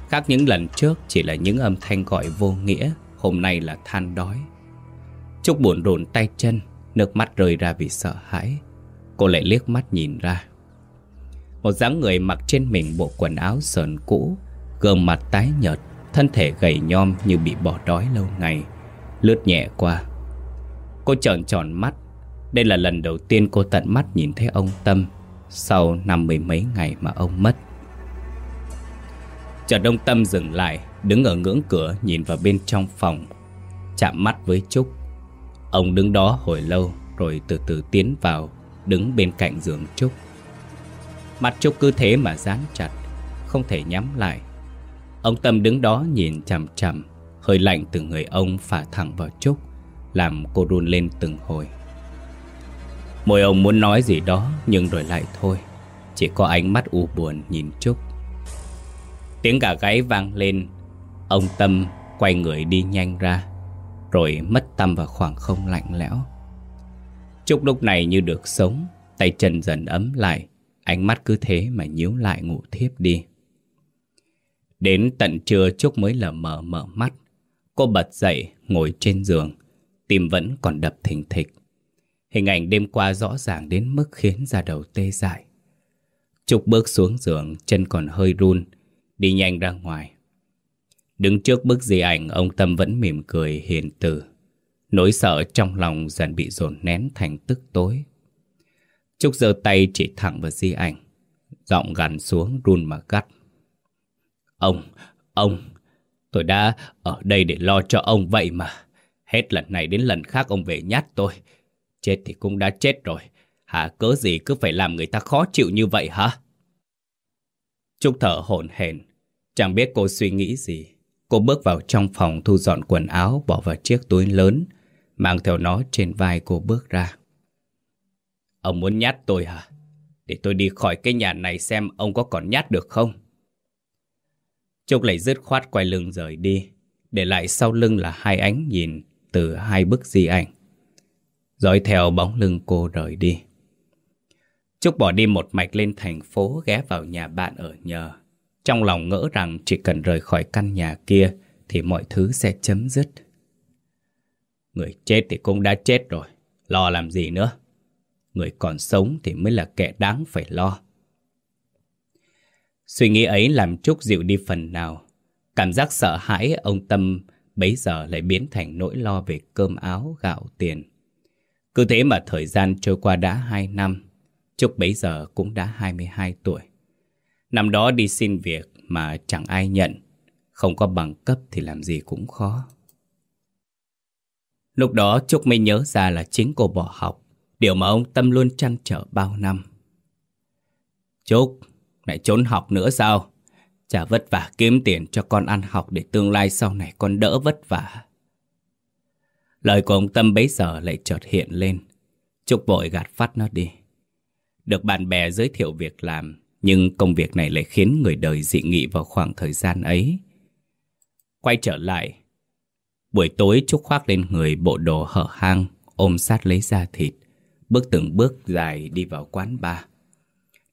Khác những lần trước chỉ là những âm thanh gọi vô nghĩa, Hôm nay là than đói. Trúc buồn rộn tay chân, Nước mắt rơi ra vì sợ hãi. Cô lại liếc mắt nhìn ra. Một dáng người mặc trên mình bộ quần áo sờn cũ, Gương mặt tái nhợt Thân thể gầy nhom như bị bỏ đói lâu ngày. Lướt nhẹ qua, Cô trợn tròn mắt. Đây là lần đầu tiên cô tận mắt nhìn thấy ông Tâm Sau năm mươi mấy ngày mà ông mất. Chợt đông Tâm dừng lại, Đứng ở ngưỡng cửa nhìn vào bên trong phòng, Chạm mắt với Trúc. Ông đứng đó hồi lâu Rồi từ từ tiến vào, Đứng bên cạnh giường Trúc. Mặt Trúc cứ thế mà dán chặt, Không thể nhắm lại. Ông Tâm đứng đó nhìn chằm chằm, Hơi lạnh từ người ông phả thẳng vào Trúc, Làm cô run lên từng hồi. Môi ông muốn nói gì đó, Nhưng rồi lại thôi. Chỉ có ánh mắt u buồn nhìn Trúc. Tiếng gà gáy vang lên. Ông Tâm quay người đi nhanh ra, Rồi mất tâm vào khoảng không lạnh lẽo. Trúc lúc này như được sống, Tay chân dần ấm lại, Ánh mắt cứ thế mà nhíu lại ngủ thiếp đi. Đến tận trưa Trúc mới lờ mờ mở mắt. Cô bật dậy, ngồi trên giường. Tim vẫn còn đập thình thịch. Hình ảnh đêm qua rõ ràng đến mức khiến da đầu tê dại. Trúc bước xuống giường, chân còn hơi run, đi nhanh ra ngoài. Đứng trước bức di ảnh, ông Tâm vẫn mỉm cười hiền từ. Nỗi sợ trong lòng dần bị dồn nén thành tức tối. Trúc giơ tay chỉ thẳng vào di ảnh, giọng gằn xuống run mà gắt. Ông, ông, tôi đã ở đây để lo cho ông vậy mà. Hết lần này đến lần khác ông về nhát tôi. Chết thì cũng đã chết rồi. Hả cớ gì cứ phải làm người ta khó chịu như vậy hả? Trúc thở hổn hển, chẳng biết cô suy nghĩ gì. Cô bước vào trong phòng thu dọn quần áo bỏ vào chiếc túi lớn, mang theo nó trên vai cô bước ra. Ông muốn nhát tôi hả? Để tôi đi khỏi cái nhà này xem ông có còn nhát được không? Trúc lại dứt khoát quay lưng rời đi, để lại sau lưng là hai ánh nhìn từ hai bức di ảnh. Dõi theo bóng lưng cô rời đi. Trúc bỏ đi một mạch lên thành phố ghé vào nhà bạn ở nhờ. Trong lòng ngỡ rằng chỉ cần rời khỏi căn nhà kia thì mọi thứ sẽ chấm dứt. Người chết thì cũng đã chết rồi, lo làm gì nữa. Người còn sống thì mới là kẻ đáng phải lo. Suy nghĩ ấy làm Trúc dịu đi phần nào. Cảm giác sợ hãi ông Tâm bấy giờ lại biến thành nỗi lo về cơm áo, gạo, tiền. Cứ thế mà thời gian trôi qua đã 2 năm, Trúc bấy giờ cũng đã 22 tuổi. Năm đó đi xin việc mà chẳng ai nhận, không có bằng cấp thì làm gì cũng khó. Lúc đó Trúc mới nhớ ra là chính cô bỏ học, điều mà ông Tâm luôn chăn trở bao năm. Trúc, lại trốn học nữa sao? Chả vất vả kiếm tiền cho con ăn học để tương lai sau này con đỡ vất vả. Lời của ông Tâm bấy giờ lại chợt hiện lên. Trúc vội gạt phát nó đi. Được bạn bè giới thiệu việc làm, nhưng công việc này lại khiến người đời dị nghị vào khoảng thời gian ấy. Quay trở lại, buổi tối Trúc khoác lên người bộ đồ hở hang, ôm sát lấy da thịt, bước từng bước dài đi vào quán bar.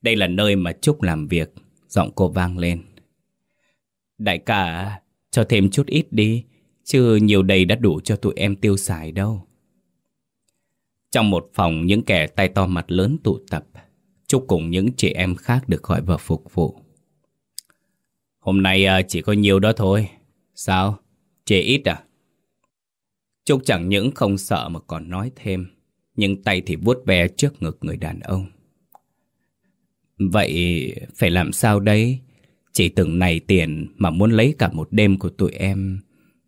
Đây là nơi mà Trúc làm việc, giọng cô vang lên. Đại ca, cho thêm chút ít đi, chứ nhiều đầy đã đủ cho tụi em tiêu xài đâu. Trong một phòng những kẻ tay to mặt lớn tụ tập, Trúc cùng những chị em khác được gọi vào phục vụ. Hôm nay à, chỉ có nhiều đó thôi. Sao? chị ít à? Trúc chẳng những không sợ mà còn nói thêm, nhưng tay thì vuốt ve trước ngực người đàn ông. Vậy phải làm sao đấy? Chỉ từng này tiền mà muốn lấy cả một đêm của tụi em,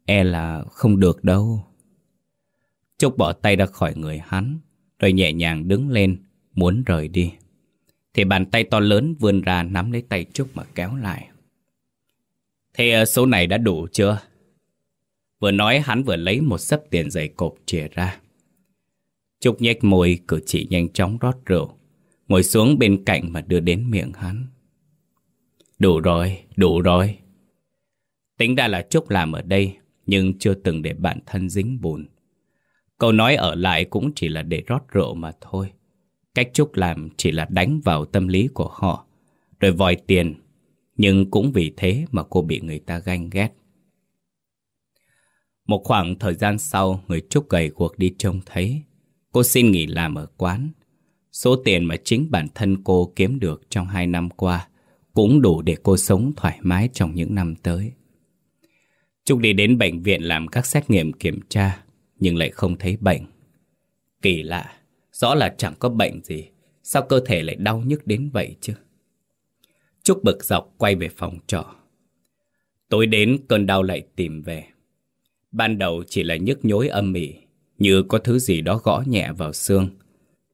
e là không được đâu. Trúc bỏ tay ra khỏi người hắn, rồi nhẹ nhàng đứng lên, muốn rời đi. Thì bàn tay to lớn vươn ra nắm lấy tay Trúc mà kéo lại. Thế ờ, số này đã đủ chưa? Vừa nói hắn vừa lấy một sấp tiền giày cộp chìa ra. Trúc nhếch môi cử chỉ nhanh chóng rót rượu, ngồi xuống bên cạnh mà đưa đến miệng hắn. Đủ rồi, đủ rồi. Tính ra là Trúc làm ở đây, nhưng chưa từng để bản thân dính bùn. Câu nói ở lại cũng chỉ là để rót rượu mà thôi. Cách Trúc làm chỉ là đánh vào tâm lý của họ, rồi vòi tiền. Nhưng cũng vì thế mà cô bị người ta ganh ghét. Một khoảng thời gian sau, người Trúc gầy cuộc đi trông thấy. Cô xin nghỉ làm ở quán. Số tiền mà chính bản thân cô kiếm được trong hai năm qua cũng đủ để cô sống thoải mái trong những năm tới. Trúc đi đến bệnh viện làm các xét nghiệm kiểm tra, nhưng lại không thấy bệnh. Kỳ lạ, rõ là chẳng có bệnh gì, sao cơ thể lại đau nhức đến vậy chứ? Trúc bực dọc quay về phòng trọ. Tối đến cơn đau lại tìm về. Ban đầu chỉ là nhức nhối âm ỉ, như có thứ gì đó gõ nhẹ vào xương.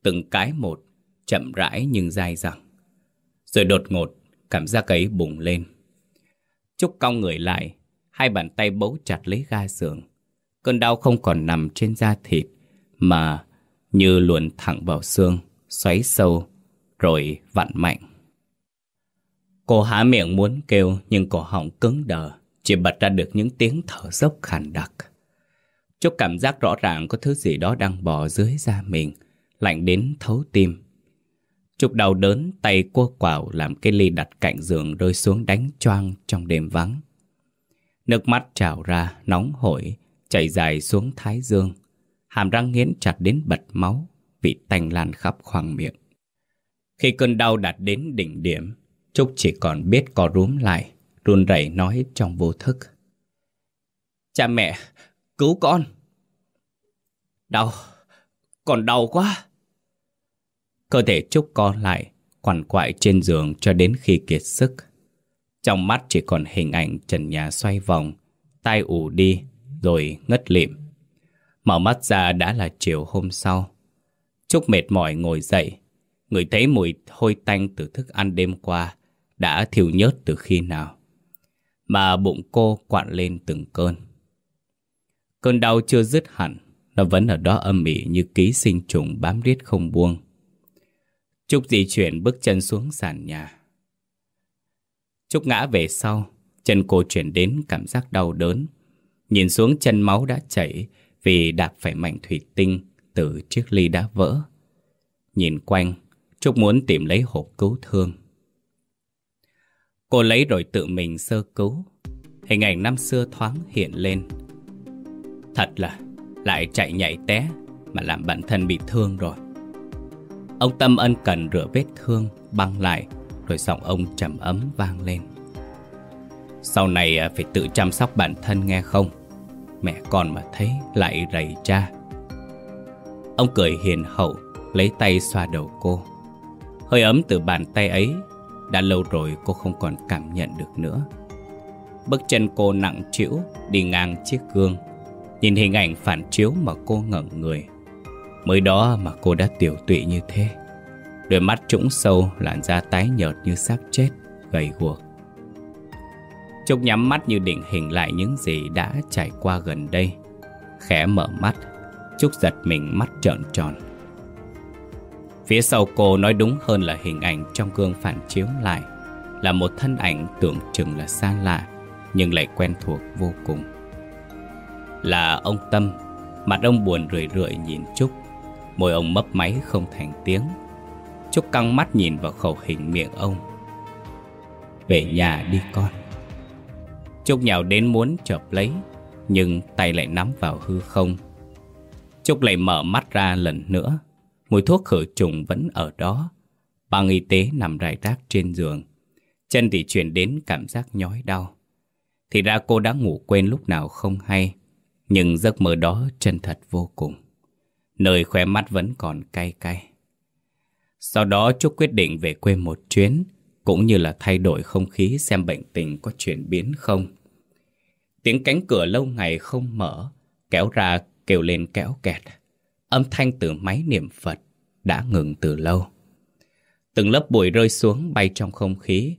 Từng cái một, chậm rãi nhưng dai dẳng. Rồi đột ngột, cảm giác ấy bùng lên. Trúc cong người lại, hai bàn tay bấu chặt lấy ga giường. Cơn đau không còn nằm trên da thịt, mà như luồn thẳng vào xương, xoáy sâu, rồi vặn mạnh. Cô há miệng muốn kêu nhưng cổ họng cứng đờ, chỉ bật ra được những tiếng thở dốc khàn đặc. Trúc cảm giác rõ ràng có thứ gì đó đang bò dưới da mình, lạnh đến thấu tim. Trục đau đớn, tay cua quảo làm cái ly đặt cạnh giường rơi xuống đánh choang trong đêm vắng. Nước mắt trào ra, nóng hổi, chảy dài xuống thái dương. Hàm răng nghiến chặt đến bật máu, vị tanh lan khắp khoang miệng. Khi cơn đau đạt đến đỉnh điểm, Trúc chỉ còn biết co rúm lại, run rẩy nói trong vô thức. Cha mẹ, cứu con! Đau, còn đau quá! Cơ thể Trúc co lại, quằn quại trên giường cho đến khi kiệt sức. Trong mắt chỉ còn hình ảnh trần nhà xoay vòng, tai ù đi, rồi ngất lịm. Mở mắt ra đã là chiều hôm sau. Trúc mệt mỏi ngồi dậy, người thấy mùi hôi tanh từ thức ăn đêm qua đã thiêu nhớt từ khi nào. Mà bụng cô quặn lên từng cơn. Cơn đau chưa dứt hẳn, nó vẫn ở đó âm ỉ như ký sinh trùng bám riết không buông. Trúc di chuyển bước chân xuống sàn nhà. Trúc ngã về sau, chân cô chuyển đến cảm giác đau đớn. Nhìn xuống chân máu đã chảy vì đạp phải mảnh thủy tinh từ chiếc ly đã vỡ. Nhìn quanh, Trúc muốn tìm lấy hộp cứu thương. Cô lấy rồi tự mình sơ cứu. Hình ảnh năm xưa thoáng hiện lên. Thật là lại chạy nhảy té mà làm bản thân bị thương rồi. Ông Tâm ân cần rửa vết thương, băng lại, Rồi giọng ông trầm ấm vang lên. Sau này à, phải tự chăm sóc bản thân nghe không? Mẹ con mà thấy lại rầy cha. Ông cười hiền hậu Lấy tay xoa đầu cô. Hơi ấm từ bàn tay ấy Đã lâu rồi cô không còn cảm nhận được nữa. Bước chân cô nặng trĩu Đi ngang chiếc gương. Nhìn hình ảnh phản chiếu mà cô ngẩn người. Mới đó mà cô đã tiểu tụy như thế. Đôi mắt trũng sâu, Làn da tái nhợt như xác chết, Gầy guộc. Trúc nhắm mắt như định hình lại những gì đã trải qua gần đây. Khẽ mở mắt Trúc giật mình mắt trợn tròn. Phía sau cô nói đúng hơn là hình ảnh trong gương phản chiếu lại. Là một thân ảnh tưởng chừng là xa lạ, Nhưng lại quen thuộc vô cùng. Là ông Tâm. Mặt ông buồn rười rượi nhìn Trúc. Môi ông mấp máy không thành tiếng. Trúc căng mắt nhìn vào khẩu hình miệng ông. Về nhà đi con. Trúc nhào đến muốn chợp lấy, Nhưng tay lại nắm vào hư không. Trúc lại mở mắt ra lần nữa. Mùi thuốc khử trùng vẫn ở đó. Băng y tế nằm rải rác trên giường. Chân thì chuyển đến cảm giác nhói đau. Thì ra cô đã ngủ quên lúc nào không hay. Nhưng giấc mơ đó chân thật vô cùng Nơi khóe mắt vẫn còn cay cay Sau đó Trúc quyết định về quê một chuyến Cũng như là thay đổi không khí xem bệnh tình có chuyển biến không Tiếng cánh cửa lâu ngày không mở Kéo ra kêu lên kéo kẹt Âm thanh từ máy niệm Phật đã ngừng từ lâu. Từng lớp bụi rơi xuống bay trong không khí.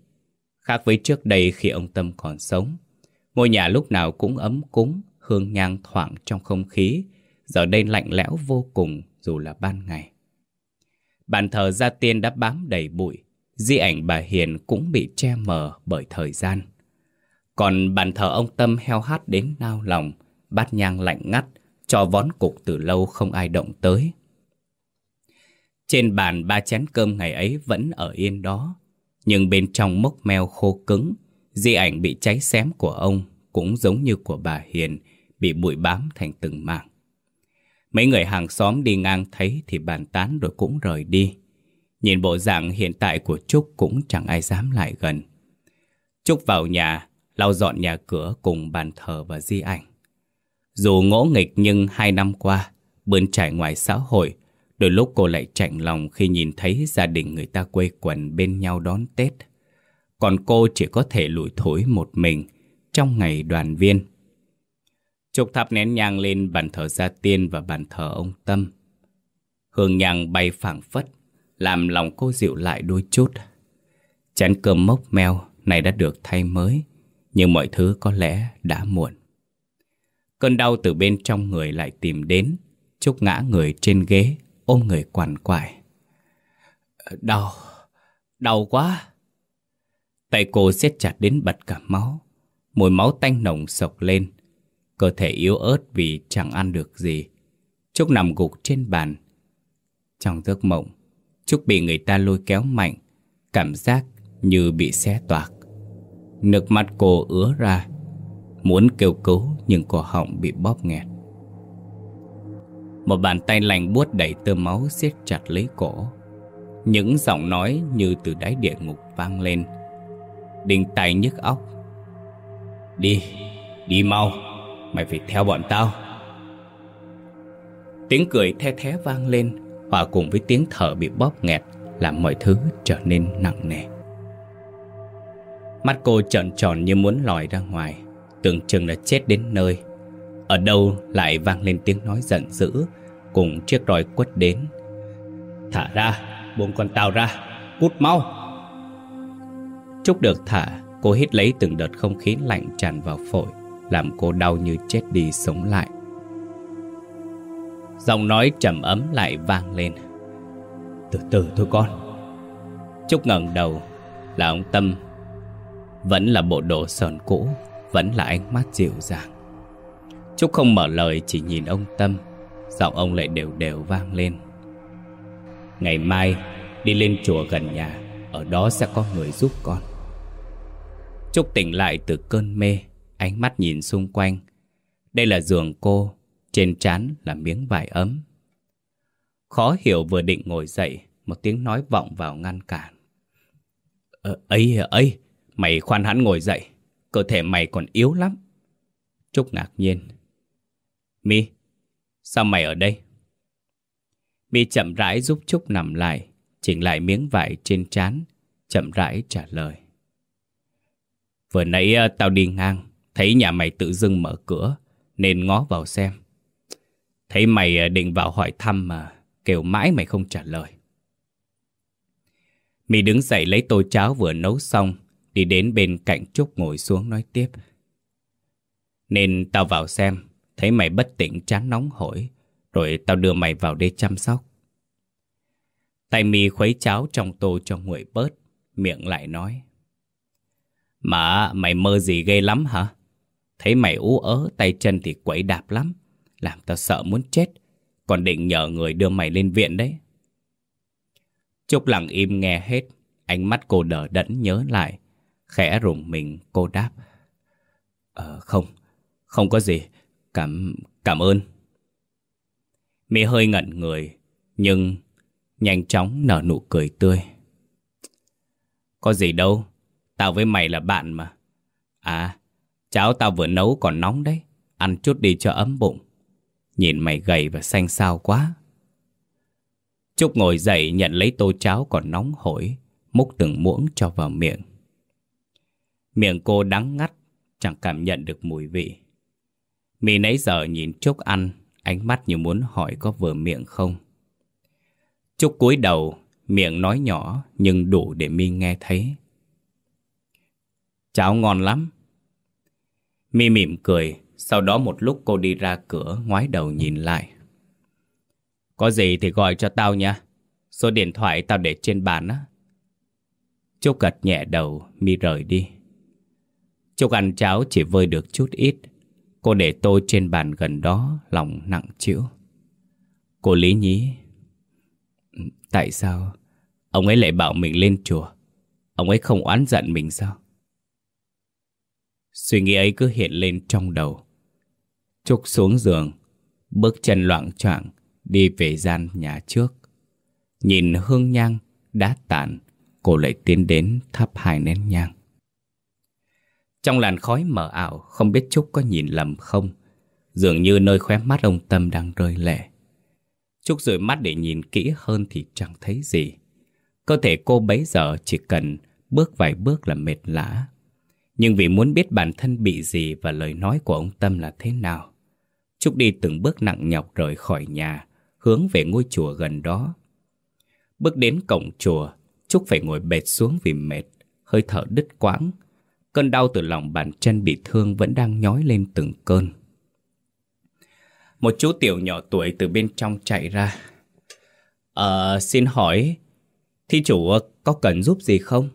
Khác với trước đây khi ông Tâm còn sống. Ngôi nhà lúc nào cũng ấm cúng, hương nhang thoảng trong không khí. Giờ đây lạnh lẽo vô cùng dù là ban ngày. Bàn thờ gia tiên đã bám đầy bụi. Di ảnh bà Hiền cũng bị che mờ bởi thời gian. Còn bàn thờ ông Tâm heo hắt đến nao lòng, bát nhang lạnh ngắt, cho vón cục từ lâu không ai động tới. Trên bàn ba chén cơm ngày ấy vẫn ở yên đó, nhưng bên trong mốc meo khô cứng, di ảnh bị cháy xém của ông cũng giống như của bà Hiền, bị bụi bám thành từng mảng. Mấy người hàng xóm đi ngang thấy thì bàn tán rồi cũng rời đi. Nhìn bộ dạng hiện tại của Trúc cũng chẳng ai dám lại gần. Trúc vào nhà, lau dọn nhà cửa cùng bàn thờ và di ảnh. Dù ngỗ nghịch nhưng hai năm qua, bươn trải ngoài xã hội, đôi lúc cô lại chạnh lòng khi nhìn thấy gia đình người ta quây quần bên nhau đón Tết. Còn cô chỉ có thể lủi thối một mình trong ngày đoàn viên. Trục thắp nén nhang lên bàn thờ gia tiên và bàn thờ ông Tâm. Hương nhang bay phảng phất, làm lòng cô dịu lại đôi chút. Chén cơm mốc meo này đã được thay mới, nhưng mọi thứ có lẽ đã muộn. Cơn đau từ bên trong người lại tìm đến Trúc ngã người trên ghế Ôm người quằn quại Đau Đau quá Tay cô siết chặt đến bật cả máu Mùi máu tanh nồng sộc lên Cơ thể yếu ớt vì chẳng ăn được gì. Trúc nằm gục trên bàn. Trong giấc mộng Trúc bị người ta lôi kéo mạnh Cảm giác như bị xé toạc. Nước mắt cô ứa ra Muốn kêu cứu nhưng cổ họng bị bóp nghẹt. Một bàn tay lành buốt đẩy tơ máu siết chặt lấy cổ. Những giọng nói như từ đáy địa ngục vang lên. Đinh tay nhức óc. Đi, đi mau. Mày phải theo bọn tao Tiếng cười the thé vang lên Hòa cùng với tiếng thở bị bóp nghẹt Làm mọi thứ trở nên nặng nề Mắt cô trợn tròn như muốn lòi ra ngoài tưởng chừng là chết đến nơi. Ở đâu lại vang lên tiếng nói giận dữ, cùng chiếc roi quất đến. Thả ra, buông con tao ra, cút mau. Trúc được thả, cô hít lấy từng đợt không khí lạnh tràn vào phổi, làm cô đau như chết đi sống lại. Giọng nói trầm ấm lại vang lên. Từ từ thôi con. Trúc ngẩng đầu, là ông Tâm. Vẫn là bộ đồ sờn cũ, vẫn là ánh mắt dịu dàng Trúc không mở lời chỉ nhìn ông Tâm Giọng ông lại đều đều vang lên Ngày mai đi lên chùa gần nhà Ở đó sẽ có người giúp con Trúc tỉnh lại từ cơn mê Ánh mắt nhìn xung quanh Đây là giường cô Trên trán là miếng vải ấm Khó hiểu vừa định ngồi dậy Một tiếng nói vọng vào ngăn cản Ờ, ấy, ấy, mày khoan hắn ngồi dậy. Cơ thể mày còn yếu lắm. Trúc ngạc nhiên. Mi, sao mày ở đây? Mi chậm rãi giúp Trúc nằm lại, chỉnh lại miếng vải trên trán, chậm rãi trả lời. Vừa nãy ờ, tao đi ngang, thấy nhà mày tự dưng mở cửa, nên ngó vào xem. Thấy mày à, định vào hỏi thăm mà kêu mãi mày không trả lời. mì đứng dậy lấy tô cháo vừa nấu xong, đi đến bên cạnh Trúc ngồi xuống nói tiếp. Nên tao vào xem, thấy mày bất tỉnh chán nóng hổi, rồi tao đưa mày vào đây chăm sóc. Tay mì khuấy cháo trong tô cho nguội bớt, miệng lại nói. Mà mày mơ gì ghê lắm hả? Thấy mày ú ớ, tay chân thì quẫy đạp lắm, làm tao sợ muốn chết, còn định nhờ người đưa mày lên viện đấy. Trúc lặng im nghe hết, ánh mắt cô đờ đẫn nhớ lại, khẽ rùng mình cô đáp. Ờ không, không có gì, cảm, cảm ơn. Mỹ hơi ngẩn người, nhưng nhanh chóng nở nụ cười tươi. Có gì đâu, tao với mày là bạn mà. À, cháo tao vừa nấu còn nóng đấy, ăn chút đi cho ấm bụng. Nhìn mày gầy và xanh xao quá. Trúc ngồi dậy nhận lấy tô cháo còn nóng hổi, múc từng muỗng cho vào miệng. Miệng cô đắng ngắt, chẳng cảm nhận được mùi vị. Mì nãy giờ nhìn Trúc ăn, ánh mắt như muốn hỏi có vừa miệng không. Trúc cúi đầu, miệng nói nhỏ nhưng đủ để Mi nghe thấy. Cháo ngon lắm. Mi mỉm cười, sau đó một lúc cô đi ra cửa ngoái đầu nhìn lại. Có gì thì gọi cho tao nha. Số điện thoại tao để trên bàn á. Trúc gật nhẹ đầu, Mi rời đi. Trúc ăn cháo chỉ vơi được chút ít. Cô để tôi trên bàn gần đó, lòng nặng chịu. Cô Lý nhí. Tại sao ông ấy lại bảo mình lên chùa? Ông ấy không oán giận mình sao? Suy nghĩ ấy cứ hiện lên trong đầu. Trúc xuống giường, bước chân loạn choạng đi về gian nhà trước. Nhìn hương nhang đã tàn, cô lại tiến đến thắp hai nén nhang. Trong làn khói mờ ảo, không biết Trúc có nhìn lầm không. Dường như nơi khóe mắt ông Tâm đang rơi lệ. Trúc rời mắt để nhìn kỹ hơn thì chẳng thấy gì. Cơ thể cô bấy giờ chỉ cần bước vài bước là mệt lã. Nhưng vì muốn biết bản thân bị gì và lời nói của ông Tâm là thế nào. Trúc đi từng bước nặng nhọc rời khỏi nhà, hướng về ngôi chùa gần đó. Bước đến cổng chùa, Trúc phải ngồi bệt xuống vì mệt, hơi thở đứt quãng. Cơn đau từ lòng bàn chân bị thương vẫn đang nhói lên từng cơn. Một chú tiểu nhỏ tuổi từ bên trong chạy ra. Ờ, xin hỏi, thi chủ có cần giúp gì không?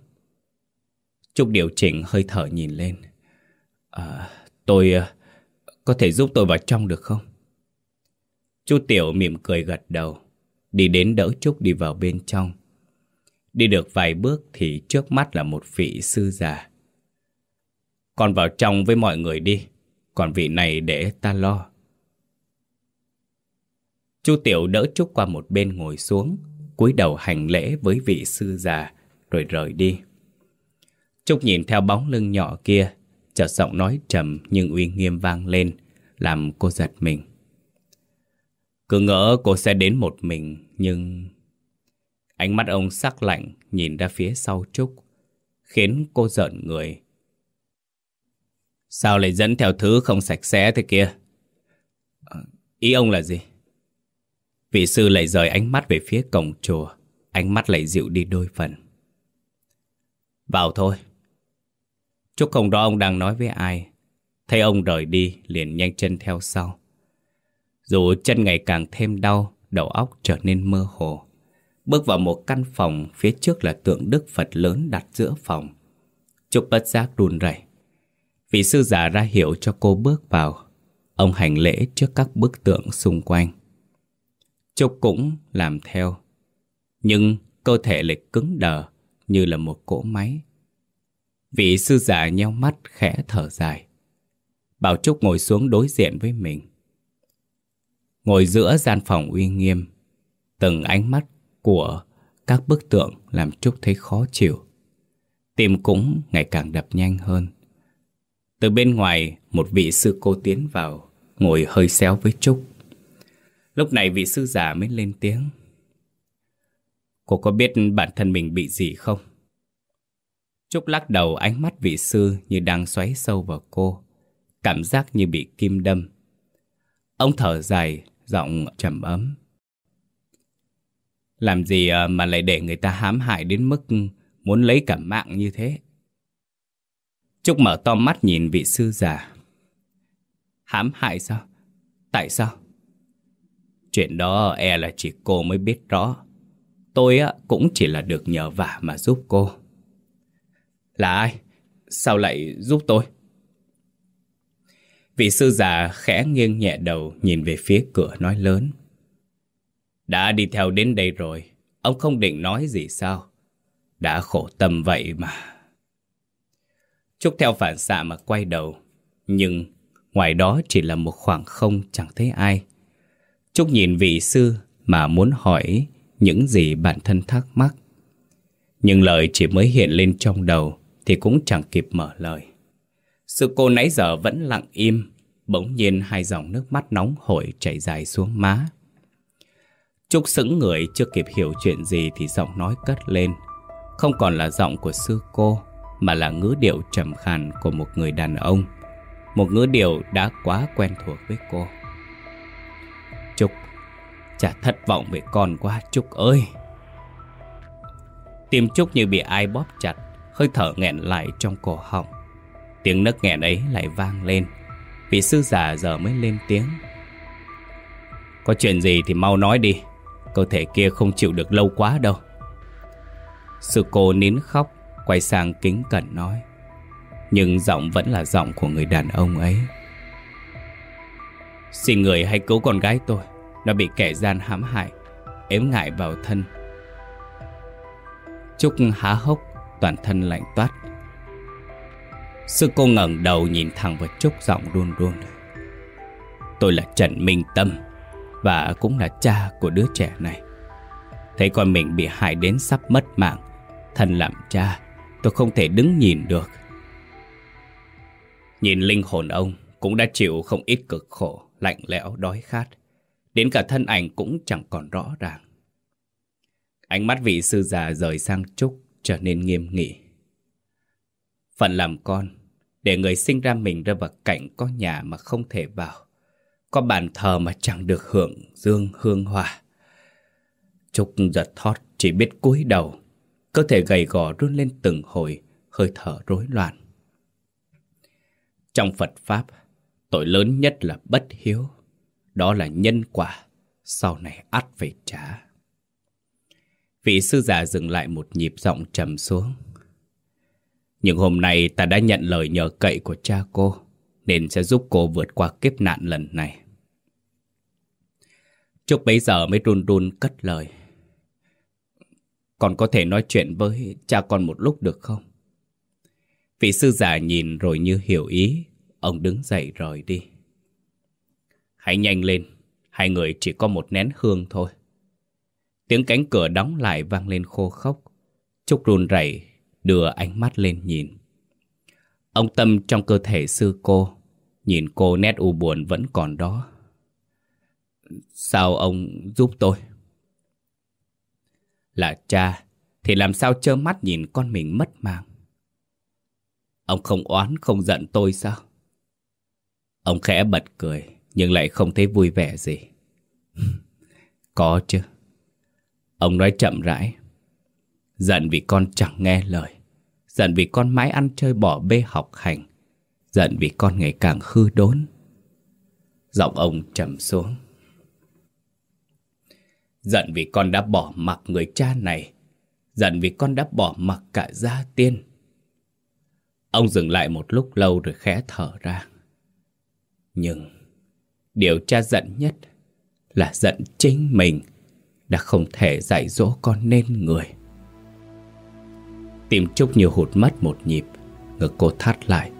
Trúc điều chỉnh hơi thở nhìn lên. À, tôi à, có thể giúp tôi vào trong được không? Chú Tiểu mỉm cười gật đầu, đi đến đỡ Trúc đi vào bên trong. Đi được vài bước thì trước mắt là một vị sư già. Con vào trong với mọi người đi, còn vị này để ta lo. Chú Tiểu đỡ Trúc qua một bên ngồi xuống, cúi đầu hành lễ với vị sư già, rồi rời đi. Trúc nhìn theo bóng lưng nhỏ kia, chợt giọng nói trầm nhưng uy nghiêm vang lên, làm cô giật mình. Cứ ngỡ cô sẽ đến một mình, nhưng... Ánh mắt ông sắc lạnh nhìn ra phía sau Trúc, khiến cô giận người. Sao lại dẫn theo thứ không sạch sẽ thế kia? Ờ, ý ông là gì? Vị sư lại rời ánh mắt về phía cổng chùa, ánh mắt lại dịu đi đôi phần. Vào thôi chúc không rõ ông đang nói với ai. Thấy ông rời đi, liền nhanh chân theo sau. Dù chân ngày càng thêm đau, đầu óc trở nên mơ hồ. Bước vào một căn phòng, phía trước là tượng Đức Phật lớn đặt giữa phòng. Trúc bất giác run rẩy. Vị sư giả ra hiệu cho cô bước vào. Ông hành lễ trước các bức tượng xung quanh. Trúc cũng làm theo. Nhưng cơ thể lại cứng đờ như là một cỗ máy. Vị sư giả nheo mắt khẽ thở dài. Bảo Trúc ngồi xuống đối diện với mình. Ngồi giữa gian phòng uy nghiêm Từng ánh mắt của các bức tượng làm Trúc thấy khó chịu Tim cũng ngày càng đập nhanh hơn. Từ bên ngoài, một vị sư cô tiến vào, ngồi hơi xéo với Trúc. Lúc này vị sư già mới lên tiếng. Cô có biết bản thân mình bị gì không? Trúc lắc đầu ánh mắt vị sư như đang xoáy sâu vào cô. Cảm giác như bị kim đâm. Ông thở dài, giọng trầm ấm. Làm gì à, mà lại để người ta hãm hại đến mức muốn lấy cả mạng như thế? Trúc mở to mắt nhìn vị sư già. Hãm hại sao? Tại sao? Chuyện đó e là chỉ cô mới biết rõ. Tôi á, cũng chỉ là được nhờ vả mà giúp cô. Là ai? Sao lại giúp tôi? Vị sư già khẽ nghiêng nhẹ đầu nhìn về phía cửa nói lớn. Đã đi theo đến đây rồi, ông không định nói gì sao? Đã khổ tâm vậy mà. Trúc theo phản xạ mà quay đầu, nhưng ngoài đó chỉ là một khoảng không chẳng thấy ai. Trúc nhìn vị sư mà muốn hỏi những gì bản thân thắc mắc. Nhưng lời chỉ mới hiện lên trong đầu thì cũng chẳng kịp mở lời. Sư cô nãy giờ vẫn lặng im, bỗng nhiên hai dòng nước mắt nóng hổi chảy dài xuống má. Trúc sững người chưa kịp hiểu chuyện gì thì giọng nói cất lên. Không còn là giọng của sư cô, mà là ngữ điệu trầm khàn của một người đàn ông. Một ngữ điệu đã quá quen thuộc với cô. Trúc, chả thất vọng về con quá Trúc ơi. Tim Trúc như bị ai bóp chặt, hơi thở nghẹn lại trong cổ họng. Tiếng nấc nghẹn ấy lại vang lên. Vị sư già giờ mới lên tiếng. Có chuyện gì thì mau nói đi. Cơ thể kia không chịu được lâu quá đâu. Sư cô nín khóc, quay sang kính cẩn nói. Nhưng giọng vẫn là giọng của người đàn ông ấy. Xin người hãy cứu con gái tôi. Nó bị kẻ gian hãm hại, ếm ngại vào thân. Trúc há hốc, toàn thân lạnh toát. Sư cô ngẩng đầu nhìn thẳng vào Trúc giọng run run. Tôi là Trần Minh Tâm và cũng là cha của đứa trẻ này. Thấy con mình bị hại đến sắp mất mạng, thân làm cha, tôi không thể đứng nhìn được. Nhìn linh hồn ông cũng đã chịu không ít cực khổ, lạnh lẽo, đói khát. Đến cả thân ảnh cũng chẳng còn rõ ràng. Ánh mắt vị sư già rời sang Trúc trở nên nghiêm nghị. Phận làm con, để người sinh ra mình rơi vào cảnh có nhà mà không thể vào. Có bàn thờ mà chẳng được hưởng dương hương hoa. Trúc giật thót chỉ biết cúi đầu, cơ thể gầy gò run lên từng hồi, hơi thở rối loạn. Trong Phật Pháp, tội lớn nhất là bất hiếu. Đó là nhân quả, sau này ắt phải trả. Vị sư già dừng lại một nhịp giọng trầm xuống. Nhưng hôm nay ta đã nhận lời nhờ cậy của cha cô, nên sẽ giúp cô vượt qua kiếp nạn lần này. Trúc bấy giờ mới run run cất lời. Còn có thể nói chuyện với cha con một lúc được không? Vị sư già nhìn rồi như hiểu ý, ông đứng dậy rời đi. Hãy nhanh lên, hai người chỉ có một nén hương thôi. Tiếng cánh cửa đóng lại vang lên khô khốc. Trúc run rẩy đưa ánh mắt lên nhìn. Ông Tâm trong cơ thể sư cô, nhìn cô nét u buồn vẫn còn đó. Sao ông giúp tôi? Là cha, thì làm sao trơ mắt nhìn con mình mất mạng? Ông không oán không giận tôi sao? Ông khẽ bật cười, nhưng lại không thấy vui vẻ gì. Có chứ. Ông nói chậm rãi. Giận vì con chẳng nghe lời. Giận vì con mãi ăn chơi bỏ bê học hành. Giận vì con ngày càng hư đốn. Giọng ông trầm xuống. Giận vì con đã bỏ mặc người cha này. Giận vì con đã bỏ mặc cả gia tiên. Ông dừng lại một lúc lâu rồi khẽ thở ra. Nhưng điều cha giận nhất là giận chính mình đã không thể dạy dỗ con nên người. Tim Trúc như hụt mất một nhịp, ngực cô thắt lại.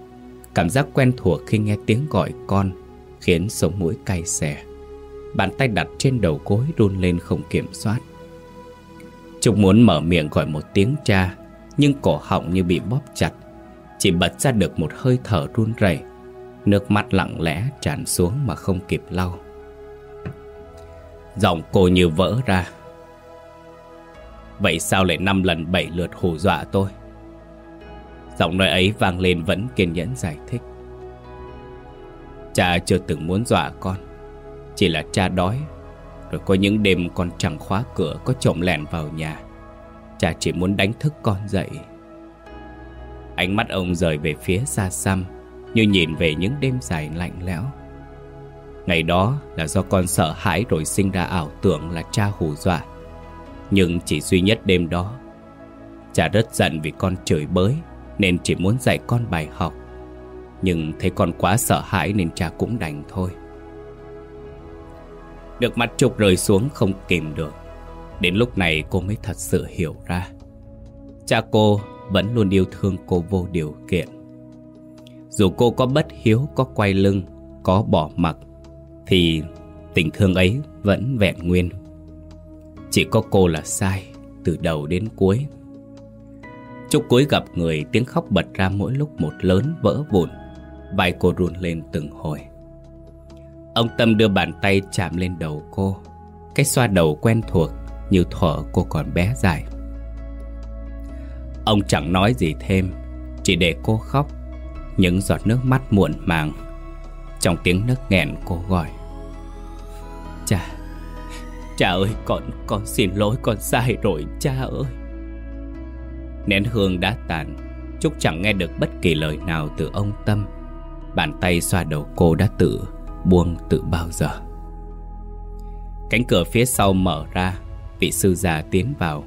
Cảm giác quen thuộc khi nghe tiếng gọi con khiến sống mũi cay xè. Bàn tay đặt trên đầu gối run lên không kiểm soát. Trúc muốn mở miệng gọi một tiếng cha, Nhưng cổ họng như bị bóp chặt Chỉ bật ra được một hơi thở run rẩy Nước mắt lặng lẽ tràn xuống mà không kịp lau Giọng cô như vỡ ra. Vậy sao lại năm lần bảy lượt hù dọa tôi? Giọng nói ấy vang lên vẫn kiên nhẫn giải thích. Cha chưa từng muốn dọa con, Chỉ là cha đói. Rồi có những đêm con chẳng khóa cửa, Có trộm lẻn vào nhà. Cha chỉ muốn đánh thức con dậy. Ánh mắt ông rời về phía xa xăm, Như nhìn về những đêm dài lạnh lẽo. Ngày đó là do con sợ hãi rồi sinh ra ảo tưởng là cha hù dọa. Nhưng chỉ duy nhất đêm đó Cha rất giận vì con chửi bới Nên chỉ muốn dạy con bài học. Nhưng thấy con quá sợ hãi nên cha cũng đành thôi. Được mắt trục rơi xuống không kìm được Đến lúc này cô mới thật sự hiểu ra. Cha cô vẫn luôn yêu thương cô vô điều kiện. Dù cô có bất hiếu, có quay lưng, có bỏ mặc thì tình thương ấy vẫn vẹn nguyên. Chỉ có cô là sai Từ đầu đến cuối. Chúc cuối gặp người tiếng khóc bật ra mỗi lúc một lớn vỡ vụn, Vai cô run lên từng hồi. Ông Tâm đưa bàn tay chạm lên đầu cô, Cái xoa đầu quen thuộc Như thuở cô còn bé dài. Ông chẳng nói gì thêm, Chỉ để cô khóc, Những giọt nước mắt muộn màng Trong tiếng nấc nghẹn cô gọi. Cha. Cha ơi, con con xin lỗi, con sai rồi, cha ơi. Nén hương đã tàn, Trúc chẳng nghe được bất kỳ lời nào từ ông Tâm. Bàn tay xoa đầu cô đã tự buông từ bao giờ. Cánh cửa phía sau mở ra, Vị sư già tiến vào.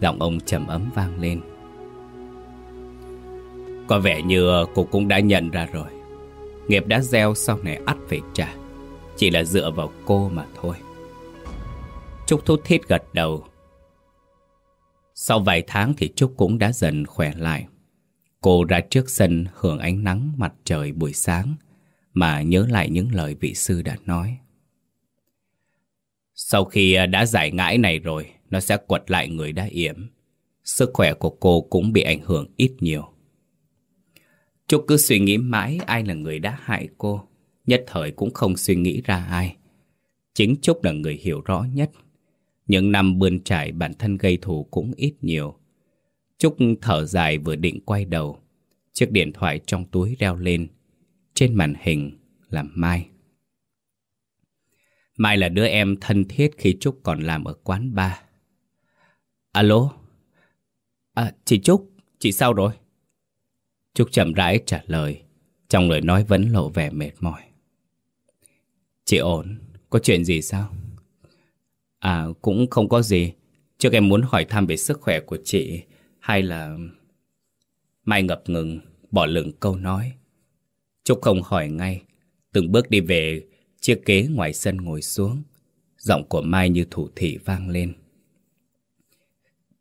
Giọng ông trầm ấm vang lên. Có vẻ như cô cũng đã nhận ra rồi. Nghiệp đã gieo sau này ắt phải trả chỉ là dựa vào cô mà thôi. Trúc thút thít gật đầu. Sau vài tháng thì Trúc cũng đã dần khỏe lại. Cô ra trước sân hưởng ánh nắng mặt trời buổi sáng, Mà nhớ lại những lời vị sư đã nói. Sau khi à, đã giải ngãi này rồi, Nó sẽ quật lại người đã yểm. Sức khỏe của cô cũng bị ảnh hưởng ít nhiều. Trúc cứ suy nghĩ mãi ai là người đã hại cô. Nhất thời cũng không suy nghĩ ra ai. Chính Trúc là người hiểu rõ nhất. Những năm bươn trải bản thân gây thù cũng ít nhiều. Trúc thở dài vừa định quay đầu. Chiếc điện thoại trong túi reo lên. Trên màn hình là Mai. Mai là đứa em thân thiết khi Trúc còn làm ở quán bar. Alo? À chị Trúc, chị sao rồi? Trúc chậm rãi trả lời. Trong lời nói vẫn lộ vẻ mệt mỏi. Chị ổn, có chuyện gì sao? À cũng không có gì Trước em muốn hỏi thăm về sức khỏe của chị hay là... Mai ngập ngừng, bỏ lửng câu nói. Trúc không hỏi ngay, từng bước đi về chiếc ghế ngoài sân ngồi xuống. Giọng của Mai như thủ thị vang lên.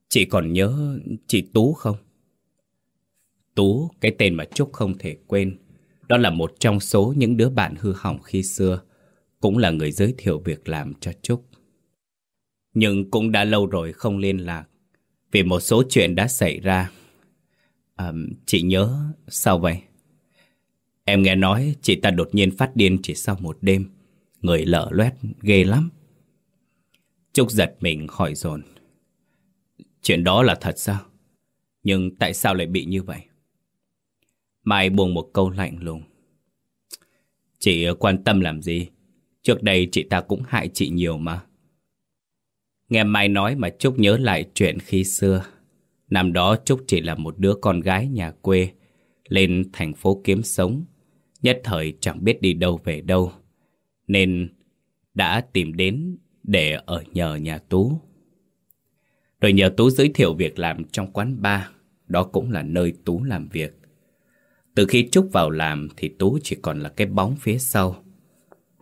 Chị còn nhớ chị Tú không? Tú, cái tên mà Trúc không thể quên. Đó là một trong số những đứa bạn hư hỏng khi xưa. Cũng là người giới thiệu việc làm cho Trúc. Nhưng cũng đã lâu rồi không liên lạc. Vì một số chuyện đã xảy ra. À, Chị nhớ Sao vậy? Em nghe nói chị ta đột nhiên phát điên chỉ sau một đêm Người lở loét ghê lắm. Trúc giật mình hỏi dồn Chuyện đó là thật sao? Nhưng tại sao lại bị như vậy? Mai buông một câu lạnh lùng Chị ờ, quan tâm làm gì? Trước đây chị ta cũng hại chị nhiều mà Nghe Mai nói mà Trúc nhớ lại chuyện khi xưa. Năm đó Trúc chỉ là một đứa con gái nhà quê, lên thành phố kiếm sống. Nhất thời chẳng biết đi đâu về đâu. Nên đã tìm đến để ở nhờ nhà Tú. Rồi nhờ Tú giới thiệu việc làm trong quán bar, đó cũng là nơi Tú làm việc. Từ khi Trúc vào làm thì Tú chỉ còn là cái bóng phía sau.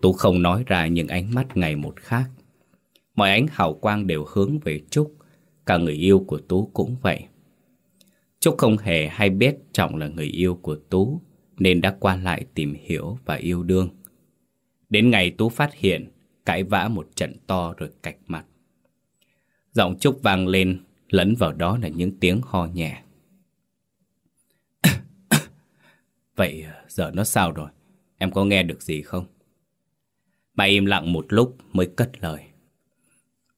Tú không nói ra những ánh mắt ngày một khác. Mọi ánh hào quang đều hướng về Trúc, cả người yêu của Tú cũng vậy. Trúc không hề hay biết Trọng là người yêu của Tú, nên đã qua lại tìm hiểu và yêu đương. Đến ngày Tú phát hiện, cãi vã một trận to rồi cạch mặt. Giọng Trúc vang lên, lẫn vào đó là những tiếng ho nhẹ. Vậy giờ nó sao rồi? Em có nghe được gì không? Bà im lặng một lúc mới cất lời.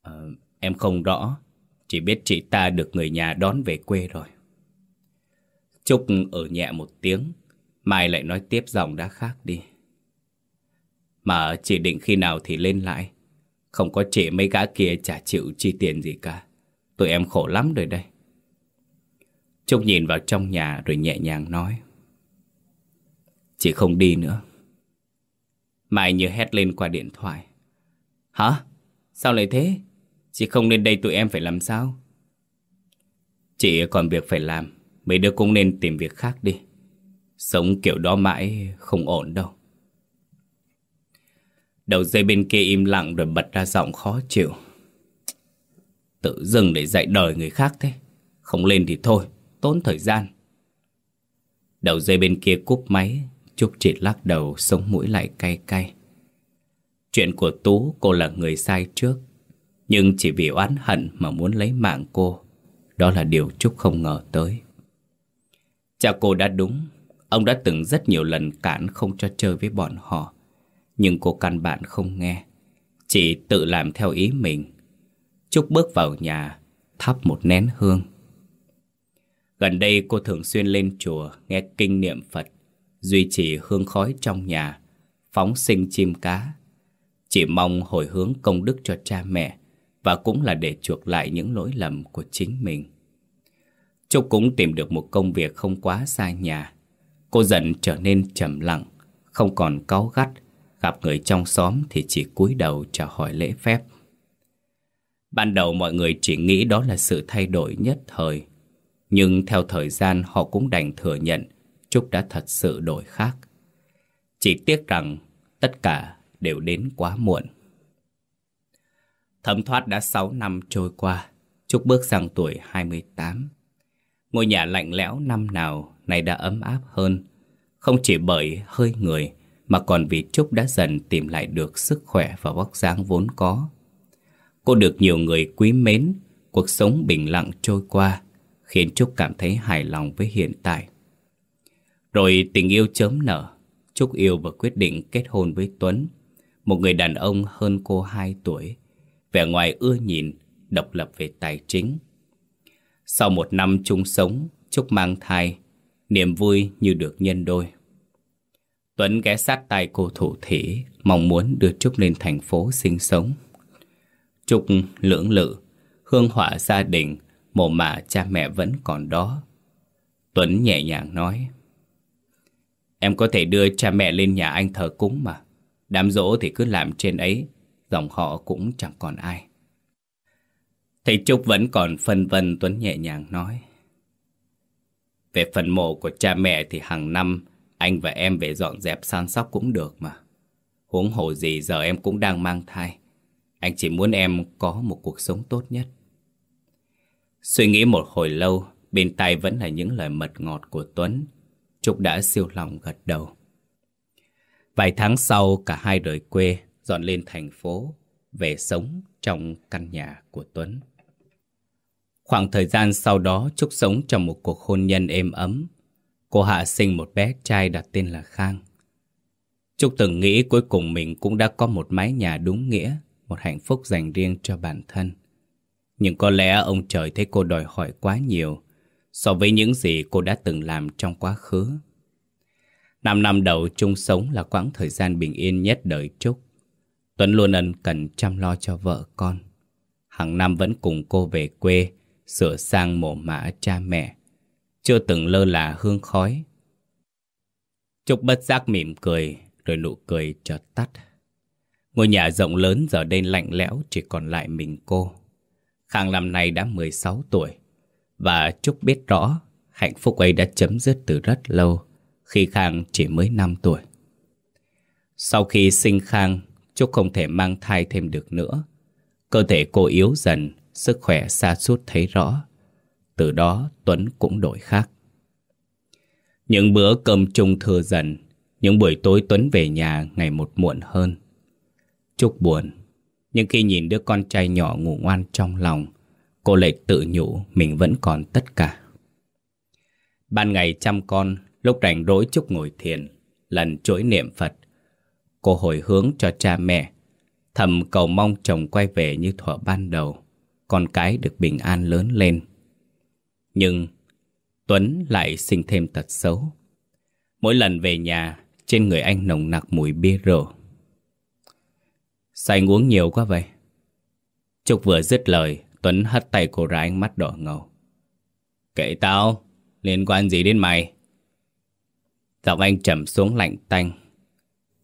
À, em không rõ, chỉ biết chị ta được người nhà đón về quê rồi. Trúc ở nhẹ một tiếng, Mai lại nói tiếp dòng đã khác đi. Mà chỉ định khi nào thì lên lại. Không có chị mấy gã kia chả chịu chi tiền gì cả. Tụi em khổ lắm rồi đây. Trúc nhìn vào trong nhà rồi nhẹ nhàng nói. Chị không đi nữa. Mai như hét lên qua điện thoại. Hả? Sao lại thế? Chị không lên đây tụi em phải làm sao? Chị còn việc phải làm. Mấy đứa cũng nên tìm việc khác đi. Sống kiểu đó mãi không ổn đâu. Đầu dây bên kia im lặng rồi bật ra giọng khó chịu. Tự dưng để dạy đời người khác thế. Không lên thì thôi, tốn thời gian. Đầu dây bên kia cúp máy, Trúc chỉ lắc đầu sống mũi lại cay cay. Chuyện của Tú cô là người sai trước, nhưng chỉ vì oán hận mà muốn lấy mạng cô. Đó là điều Trúc không ngờ tới. Cha cô đã đúng, ông đã từng rất nhiều lần cản không cho chơi với bọn họ. Nhưng cô căn bản không nghe, chỉ tự làm theo ý mình. Trúc bước vào nhà, thắp một nén hương. Gần đây cô thường xuyên lên chùa nghe kinh niệm Phật, duy trì hương khói trong nhà, phóng sinh chim cá. Chỉ mong hồi hướng công đức cho cha mẹ và cũng là để chuộc lại những lỗi lầm của chính mình. Trúc cũng tìm được một công việc không quá xa nhà. Cô dần trở nên trầm lặng, không còn cáu gắt, gặp người trong xóm thì chỉ cúi đầu chào hỏi lễ phép. Ban đầu mọi người chỉ nghĩ đó là sự thay đổi nhất thời, nhưng theo thời gian họ cũng đành thừa nhận Trúc đã thật sự đổi khác. Chỉ tiếc rằng tất cả đều đến quá muộn. Thấm thoát đã 6 năm trôi qua, Trúc bước sang tuổi 28. Ngôi nhà lạnh lẽo năm nào này đã ấm áp hơn, không chỉ bởi hơi người mà còn vì Trúc đã dần tìm lại được sức khỏe và vóc dáng vốn có. Cô được nhiều người quý mến, cuộc sống bình lặng trôi qua, khiến Trúc cảm thấy hài lòng với hiện tại. Rồi tình yêu chớm nở, Trúc yêu và quyết định kết hôn với Tuấn, một người đàn ông hơn cô 2 tuổi, vẻ ngoài ưa nhìn, độc lập về tài chính. Sau một năm chung sống, Trúc mang thai, niềm vui như được nhân đôi. Tuấn ghé sát tay cô thủ thỉ, mong muốn đưa Trúc lên thành phố sinh sống. Trúc lưỡng lự, hương họa gia đình, mồ mả cha mẹ vẫn còn đó. Tuấn nhẹ nhàng nói, Em có thể đưa cha mẹ lên nhà anh thờ cúng mà. Đám dỗ thì cứ làm trên ấy, dòng họ cũng chẳng còn ai. Thầy Trúc vẫn còn phân vân Tuấn nhẹ nhàng nói. Về phần mộ của cha mẹ thì hàng năm anh và em về dọn dẹp san sóc cũng được mà. Huống hồ gì giờ em cũng đang mang thai. Anh chỉ muốn em có một cuộc sống tốt nhất. Suy nghĩ một hồi lâu, bên tai vẫn là những lời mật ngọt của Tuấn. Trúc đã siêu lòng gật đầu. Vài tháng sau, cả hai rời quê, dọn lên thành phố, về sống trong căn nhà của Tuấn. Khoảng thời gian sau đó, Trúc sống trong một cuộc hôn nhân êm ấm. Cô Hạ sinh một bé trai đặt tên là Khang. Trúc từng nghĩ cuối cùng mình cũng đã có một mái nhà đúng nghĩa, một hạnh phúc dành riêng cho bản thân. Nhưng có lẽ ông trời thấy cô đòi hỏi quá nhiều so với những gì cô đã từng làm trong quá khứ. Năm năm đầu chung sống là quãng thời gian bình yên nhất đời Trúc. Tuấn luôn ân cần chăm lo cho vợ con. Hàng năm vẫn cùng cô về quê, sửa sang mộ mã cha mẹ. Chưa từng lơ là hương khói. Trúc bất giác mỉm cười, rồi nụ cười chợt tắt. Ngôi nhà rộng lớn giờ đây lạnh lẽo chỉ còn lại mình cô. Khang năm nay đã 16 tuổi. Và Trúc biết rõ hạnh phúc ấy đã chấm dứt từ rất lâu khi Khang chỉ mới 5 tuổi. Sau khi sinh Khang, Trúc không thể mang thai thêm được nữa. Cơ thể cô yếu dần, sức khỏe xa sút thấy rõ. Từ đó Tuấn cũng đổi khác. Những bữa cơm chung thừa dần, những buổi tối Tuấn về nhà ngày một muộn hơn. Trúc buồn, nhưng khi nhìn đứa con trai nhỏ ngủ ngoan trong lòng, cô lại tự nhủ mình vẫn còn tất cả. Ban ngày chăm con, Lúc rảnh rỗi Trúc ngồi thiền, lần chối niệm Phật. Cô hồi hướng cho cha mẹ, thầm cầu mong chồng quay về như thuở ban đầu, con cái được bình an lớn lên. Nhưng Tuấn lại sinh thêm tật xấu. Mỗi lần về nhà, trên người anh nồng nặc mùi bia rượu. Sao anh uống nhiều quá vậy? Trúc vừa dứt lời, Tuấn hất tay cô ra ánh mắt đỏ ngầu. Kệ tao, liên quan gì đến mày? Giọng anh trầm xuống lạnh tanh.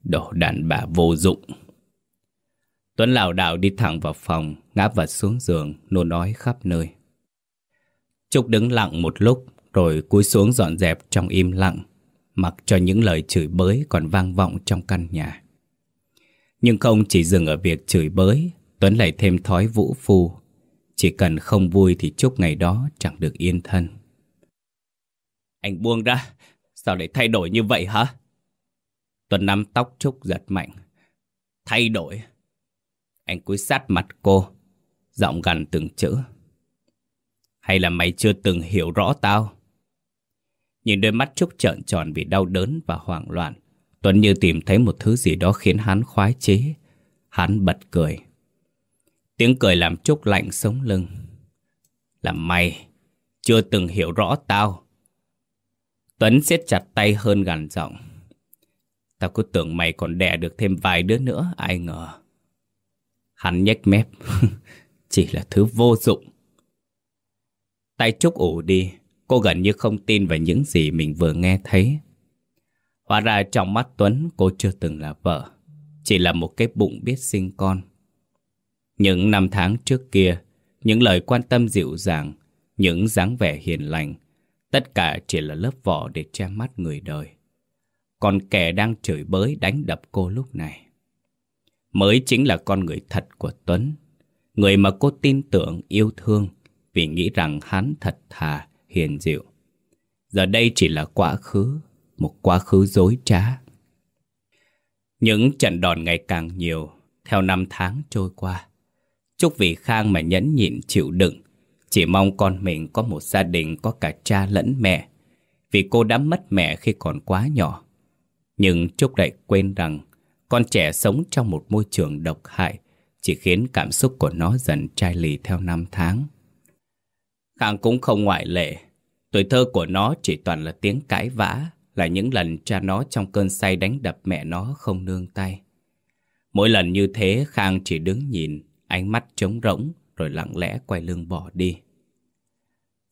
Đồ đàn bà vô dụng. Tuấn lảo đảo đi thẳng vào phòng, ngã vật xuống giường, nôn nói khắp nơi. Trúc đứng lặng một lúc, rồi cúi xuống dọn dẹp trong im lặng, mặc cho những lời chửi bới còn vang vọng trong căn nhà. Nhưng không chỉ dừng ở việc chửi bới, Tuấn lại thêm thói vũ phu. Chỉ cần không vui thì Trúc ngày đó chẳng được yên thân. Anh buông ra, sao lại thay đổi như vậy hả? Tuấn nắm tóc Trúc giật mạnh. Thay đổi? Anh cúi sát mặt cô, giọng gần từng chữ. Hay là mày chưa từng hiểu rõ tao? Nhìn đôi mắt Trúc trợn tròn vì đau đớn và hoảng loạn. Tuấn như tìm thấy một thứ gì đó khiến hắn khoái chế. Hắn bật cười. Tiếng cười làm Trúc lạnh sống lưng. Là mày, chưa từng hiểu rõ tao. Tuấn siết chặt tay hơn gằn giọng. Tao cứ tưởng mày còn đẻ được thêm vài đứa nữa, ai ngờ. Hắn nhếch mép. Chỉ là thứ vô dụng. Tay Trúc ủ đi, cô gần như không tin vào những gì mình vừa nghe thấy. Hóa ra trong mắt Tuấn cô chưa từng là vợ, chỉ là một cái bụng biết sinh con. Những năm tháng trước kia, những lời quan tâm dịu dàng, những dáng vẻ hiền lành, tất cả chỉ là lớp vỏ để che mắt người đời. Còn kẻ đang chửi bới đánh đập cô lúc này mới chính là con người thật của Tuấn. Người mà cô tin tưởng, yêu thương vì nghĩ rằng hắn thật thà, hiền dịu. Giờ đây chỉ là quá khứ, một quá khứ dối trá. Những trận đòn ngày càng nhiều theo năm tháng trôi qua. Chúc vì Khang mà nhẫn nhịn chịu đựng, chỉ mong con mình có một gia đình có cả cha lẫn mẹ. Vì cô đã mất mẹ khi còn quá nhỏ. Nhưng Trúc lại quên rằng con trẻ sống trong một môi trường độc hại chỉ khiến cảm xúc của nó dần chai lì theo năm tháng. Khang cũng không ngoại lệ. Tuổi thơ của nó chỉ toàn là tiếng cãi vã, là những lần cha nó trong cơn say đánh đập mẹ nó không nương tay. Mỗi lần như thế Khang chỉ đứng nhìn, ánh mắt trống rỗng rồi lặng lẽ quay lưng bỏ đi.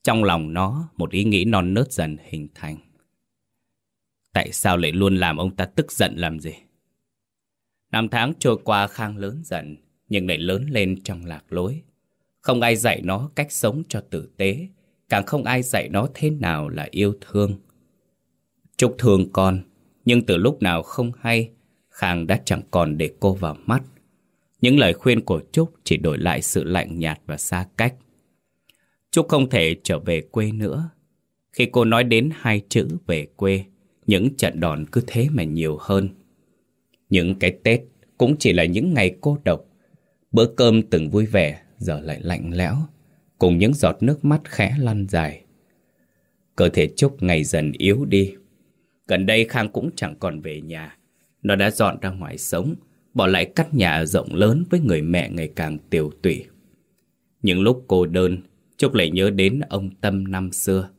Trong lòng nó, một ý nghĩ non nớt dần hình thành. Tại sao lại luôn làm ông ta tức giận làm gì? Năm tháng trôi qua Khang lớn dần, nhưng lại lớn lên trong lạc lối. Không ai dạy nó cách sống cho tử tế, càng không ai dạy nó thế nào là yêu thương. Trúc thương con, nhưng từ lúc nào không hay, Khang đã chẳng còn để cô vào mắt. Những lời khuyên của Trúc chỉ đổi lại sự lạnh nhạt và xa cách. Trúc không thể trở về quê nữa. Khi cô nói đến hai chữ về quê, những trận đòn cứ thế mà nhiều hơn. Những cái Tết cũng chỉ là những ngày cô độc. Bữa cơm từng vui vẻ, giờ lại lạnh lẽo, cùng những giọt nước mắt khẽ lăn dài. Cơ thể Trúc ngày dần yếu đi. Gần đây Khang cũng chẳng còn về nhà. Nó đã dọn ra ngoài sống, bỏ lại căn nhà rộng lớn với người mẹ ngày càng tiều tụy. Những lúc cô đơn, Trúc lại nhớ đến ông Tâm năm xưa.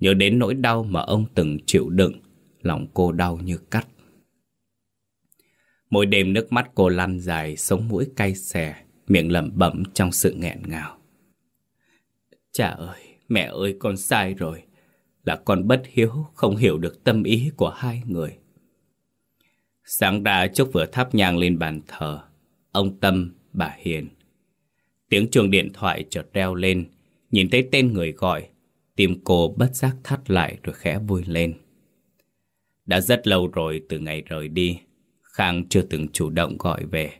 Nhớ đến nỗi đau mà ông từng chịu đựng, lòng cô đau như cắt. Mỗi đêm nước mắt cô lăn dài, sống mũi cay xè, miệng lẩm bẩm trong sự nghẹn ngào. Cha ơi, mẹ ơi, con sai rồi. Là con bất hiếu, không hiểu được tâm ý của hai người. Sáng ra Trúc vừa thắp nhang lên bàn thờ. Ông Tâm, bà Hiền. Tiếng chuông điện thoại chợt reo lên, nhìn thấy tên người gọi. Tim cô bất giác thắt lại rồi khẽ vui lên. Đã rất lâu rồi từ ngày rời đi, Khang chưa từng chủ động gọi về.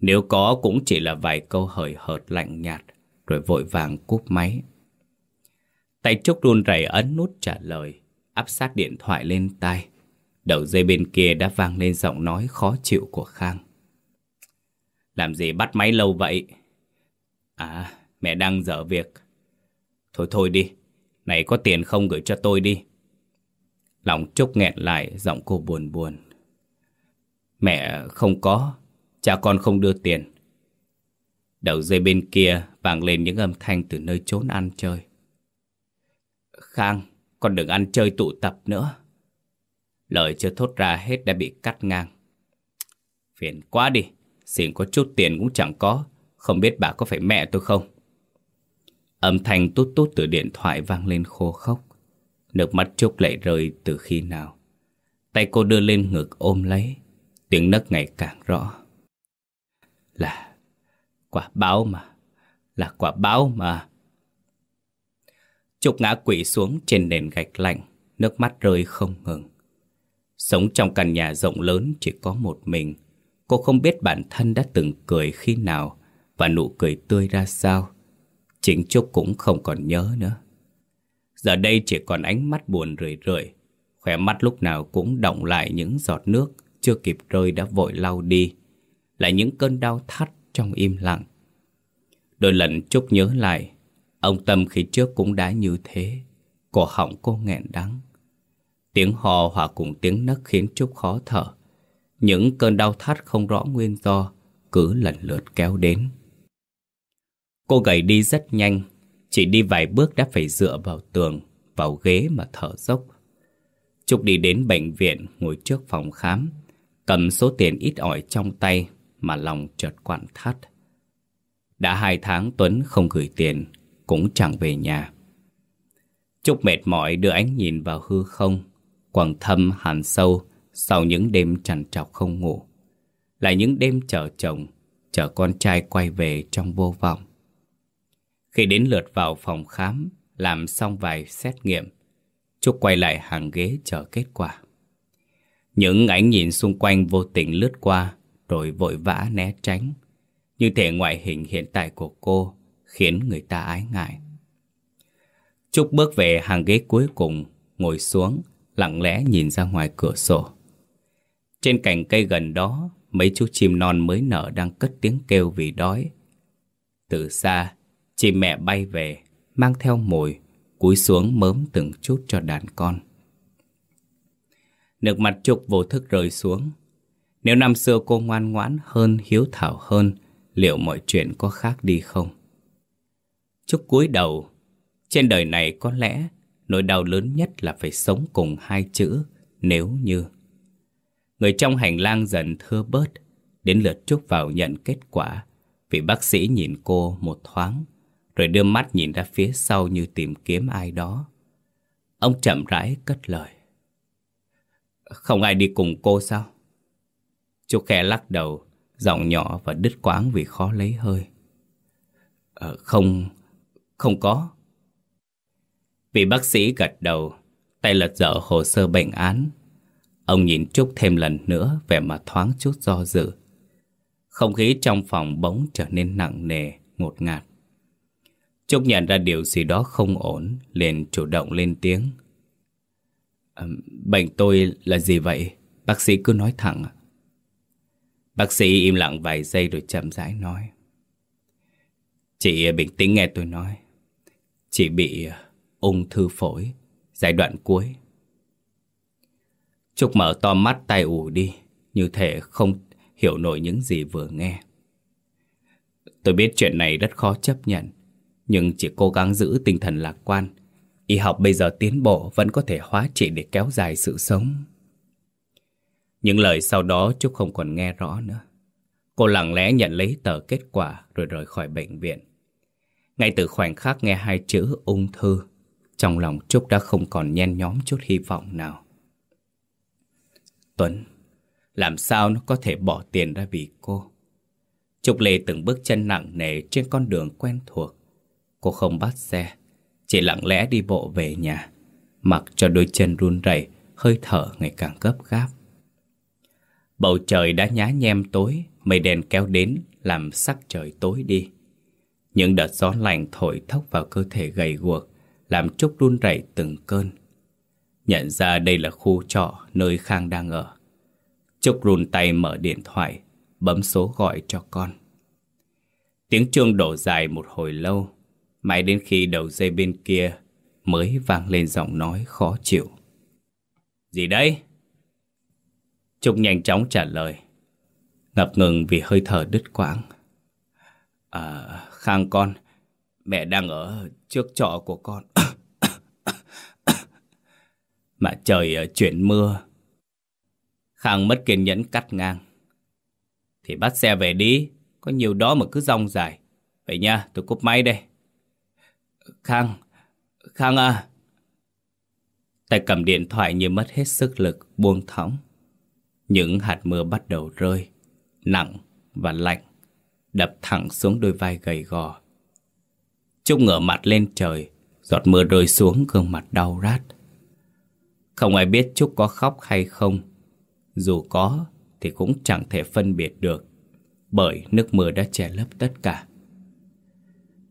Nếu có cũng chỉ là vài câu hời hợt lạnh nhạt, rồi vội vàng cúp máy. Tay Trúc run rẩy ấn nút trả lời, áp sát điện thoại lên tai. Đầu dây bên kia đã vang lên giọng nói khó chịu của Khang. Làm gì bắt máy lâu vậy? À, mẹ đang dở việc. Thôi thôi đi, này có tiền không gửi cho tôi đi. Lòng Trúc nghẹn lại giọng cô buồn buồn Mẹ không có Cha con không đưa tiền Đầu dây bên kia vang lên những âm thanh từ nơi trốn ăn chơi Khang, con đừng ăn chơi tụ tập nữa Lời chưa thốt ra hết đã bị cắt ngang. Phiền quá đi, Xin có chút tiền cũng chẳng có, Không biết bà có phải mẹ tôi không? Âm thanh tút tút từ điện thoại vang lên khô khốc. Nước mắt Trúc lại rơi từ khi nào. Tay cô đưa lên ngực ôm lấy, Tiếng nấc ngày càng rõ. Là quả báo mà, Là quả báo mà. Trúc ngã quỵ xuống trên nền gạch lạnh, Nước mắt rơi không ngừng. Sống trong căn nhà rộng lớn chỉ có một mình. Cô không biết bản thân đã từng cười khi nào Và nụ cười tươi ra sao. Chính Trúc cũng không còn nhớ nữa. Giờ đây chỉ còn ánh mắt buồn rười rượi. Khỏe mắt lúc nào cũng động lại những giọt nước Chưa kịp rơi đã vội lau đi. Lại những cơn đau thắt trong im lặng. Đôi lần Trúc nhớ lại, Ông Tâm khi trước cũng đã như thế. Cổ họng cô nghẹn đắng. Tiếng hò hòa cùng tiếng nấc khiến Trúc khó thở. Những cơn đau thắt không rõ nguyên do, Cứ lần lượt kéo đến. Cô gầy đi rất nhanh, Chỉ đi vài bước đã phải dựa vào tường, Vào ghế mà thở dốc. Trúc đi đến bệnh viện, Ngồi trước phòng khám, Cầm số tiền ít ỏi trong tay Mà lòng chợt quặn thắt. Đã hai tháng Tuấn không gửi tiền, Cũng chẳng về nhà. Trúc mệt mỏi đưa ánh nhìn vào hư không. Quầng thâm hàn sâu Sau những đêm trằn trọc không ngủ Lại những đêm chờ chồng Chờ con trai quay về trong vô vọng khi đến lượt vào phòng khám, làm xong vài xét nghiệm, Trúc quay lại hàng ghế chờ kết quả. Những ánh nhìn xung quanh vô tình lướt qua, rồi vội vã né tránh. Như thể ngoại hình hiện tại của cô khiến người ta ái ngại. Trúc bước về hàng ghế cuối cùng, ngồi xuống, lặng lẽ nhìn ra ngoài cửa sổ. Trên cành cây gần đó, mấy chú chim non mới nở đang cất tiếng kêu vì đói. Từ xa, chim mẹ bay về, mang theo mồi, cúi xuống mớm từng chút cho đàn con. Nước mặt trục vô thức rơi xuống. Nếu năm xưa cô ngoan ngoãn hơn, hiếu thảo hơn, liệu mọi chuyện có khác đi không? Trúc cúi đầu, trên đời này có lẽ nỗi đau lớn nhất là phải sống cùng hai chữ nếu như. Người trong hành lang dần thưa bớt, đến lượt Trúc vào nhận kết quả vì bác sĩ nhìn cô một thoáng rồi đưa mắt nhìn ra phía sau như tìm kiếm ai đó. Ông chậm rãi cất lời. Không ai đi cùng cô sao? Trúc khẽ lắc đầu, giọng nhỏ và đứt quãng vì khó lấy hơi. Ờ, không, không có. Vị bác sĩ gật đầu, tay lật dở hồ sơ bệnh án. Ông nhìn Trúc thêm lần nữa vẻ mặt thoáng chút do dự. Không khí trong phòng bỗng trở nên nặng nề, ngột ngạt. Trúc nhận ra điều gì đó không ổn, liền chủ động lên tiếng. Ờ, bệnh tôi là gì vậy? Bác sĩ cứ nói thẳng. Bác sĩ im lặng vài giây rồi chậm rãi nói. Chị bình tĩnh nghe tôi nói. Chị bị ờ, ung thư phổi, giai đoạn cuối. Trúc mở to mắt tay ủ đi, như thể không hiểu nổi những gì vừa nghe. Tôi biết chuyện này rất khó chấp nhận, nhưng chỉ cố gắng giữ tinh thần lạc quan Y học bây giờ tiến bộ Vẫn có thể hóa trị để kéo dài sự sống Những lời sau đó Trúc không còn nghe rõ nữa Cô lặng lẽ nhận lấy tờ kết quả Rồi rời khỏi bệnh viện Ngay từ khoảnh khắc nghe hai chữ ung thư trong lòng Trúc đã không còn nhen nhóm chút hy vọng nào. Tuấn, Làm sao nó có thể bỏ tiền ra vì cô? Trúc Lê từng bước chân nặng nề trên con đường quen thuộc. Cô không bắt xe, Chỉ lặng lẽ đi bộ về nhà, Mặc cho đôi chân run rẩy, Hơi thở ngày càng gấp gáp. Bầu trời đã nhá nhem tối, Mây đèn kéo đến Làm sắc trời tối đi. Những đợt gió lạnh thổi thốc vào cơ thể gầy guộc làm Trúc run rẩy từng cơn Nhận ra đây là khu trọ Nơi Khang đang ở Trúc run tay mở điện thoại Bấm số gọi cho con Tiếng chuông đổ dài một hồi lâu Mãi đến khi đầu dây bên kia mới vang lên giọng nói khó chịu. Gì đấy? Trúc nhanh chóng trả lời. Ngập ngừng vì hơi thở đứt quãng. À, Khang con, mẹ đang ở trước trọ của con. Mà trời ờ, chuyển mưa. Khang mất kiên nhẫn cắt ngang. Thì bắt xe về đi, có nhiều đó mà cứ rong dài. Vậy nha, tôi cúp máy đây. Khang, Khang à. Tay cầm điện thoại như mất hết sức lực, buông thõng. Những hạt mưa bắt đầu rơi, nặng và lạnh, đập thẳng xuống đôi vai gầy gò. Trúc ngửa mặt lên trời, giọt mưa rơi xuống gương mặt đau rát. Không ai biết Trúc có khóc hay không. Dù có thì cũng chẳng thể phân biệt được, bởi nước mưa đã che lấp tất cả.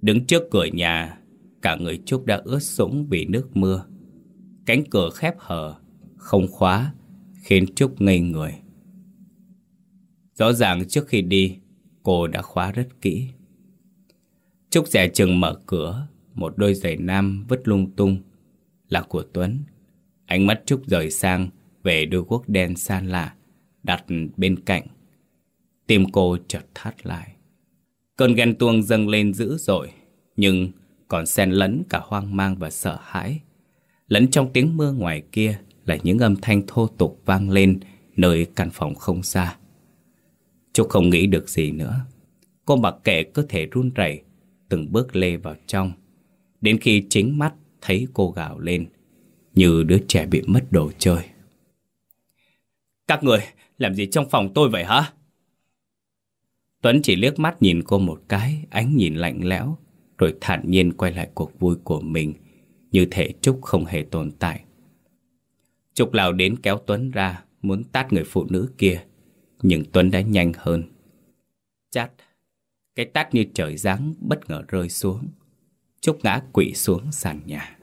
Đứng trước cửa nhà, cả người Trúc đã ướt sũng vì nước mưa. Cánh cửa khép hờ, không khóa, khiến Trúc ngây người. Rõ ràng trước khi đi, cô đã khóa rất kỹ. Trúc rẻ chừng mở cửa, một đôi giày nam vứt lung tung, là của Tuấn. Ánh mắt Trúc rời sang về đôi guốc đen san lạ, đặt bên cạnh. Tim cô chợt thắt lại. Cơn ghen tuông dâng lên dữ dội, nhưng còn xen lẫn cả hoang mang và sợ hãi. Lẫn trong tiếng mưa ngoài kia là những âm thanh thô tục vang lên nơi căn phòng không xa. Trúc không nghĩ được gì nữa. Cô mặc kệ cơ thể run rẩy, từng bước lê vào trong. Đến khi chính mắt thấy cô gào lên, như đứa trẻ bị mất đồ chơi. Các người làm gì trong phòng tôi vậy hả? Tuấn chỉ liếc mắt nhìn cô một cái, ánh nhìn lạnh lẽo, rồi thản nhiên quay lại cuộc vui của mình, như thể Trúc không hề tồn tại. Trúc lao đến kéo Tuấn ra, muốn tát người phụ nữ kia, nhưng Tuấn đã nhanh hơn. Chát, cái tát như trời giáng bất ngờ rơi xuống. Trúc ngã quỵ xuống sàn nhà.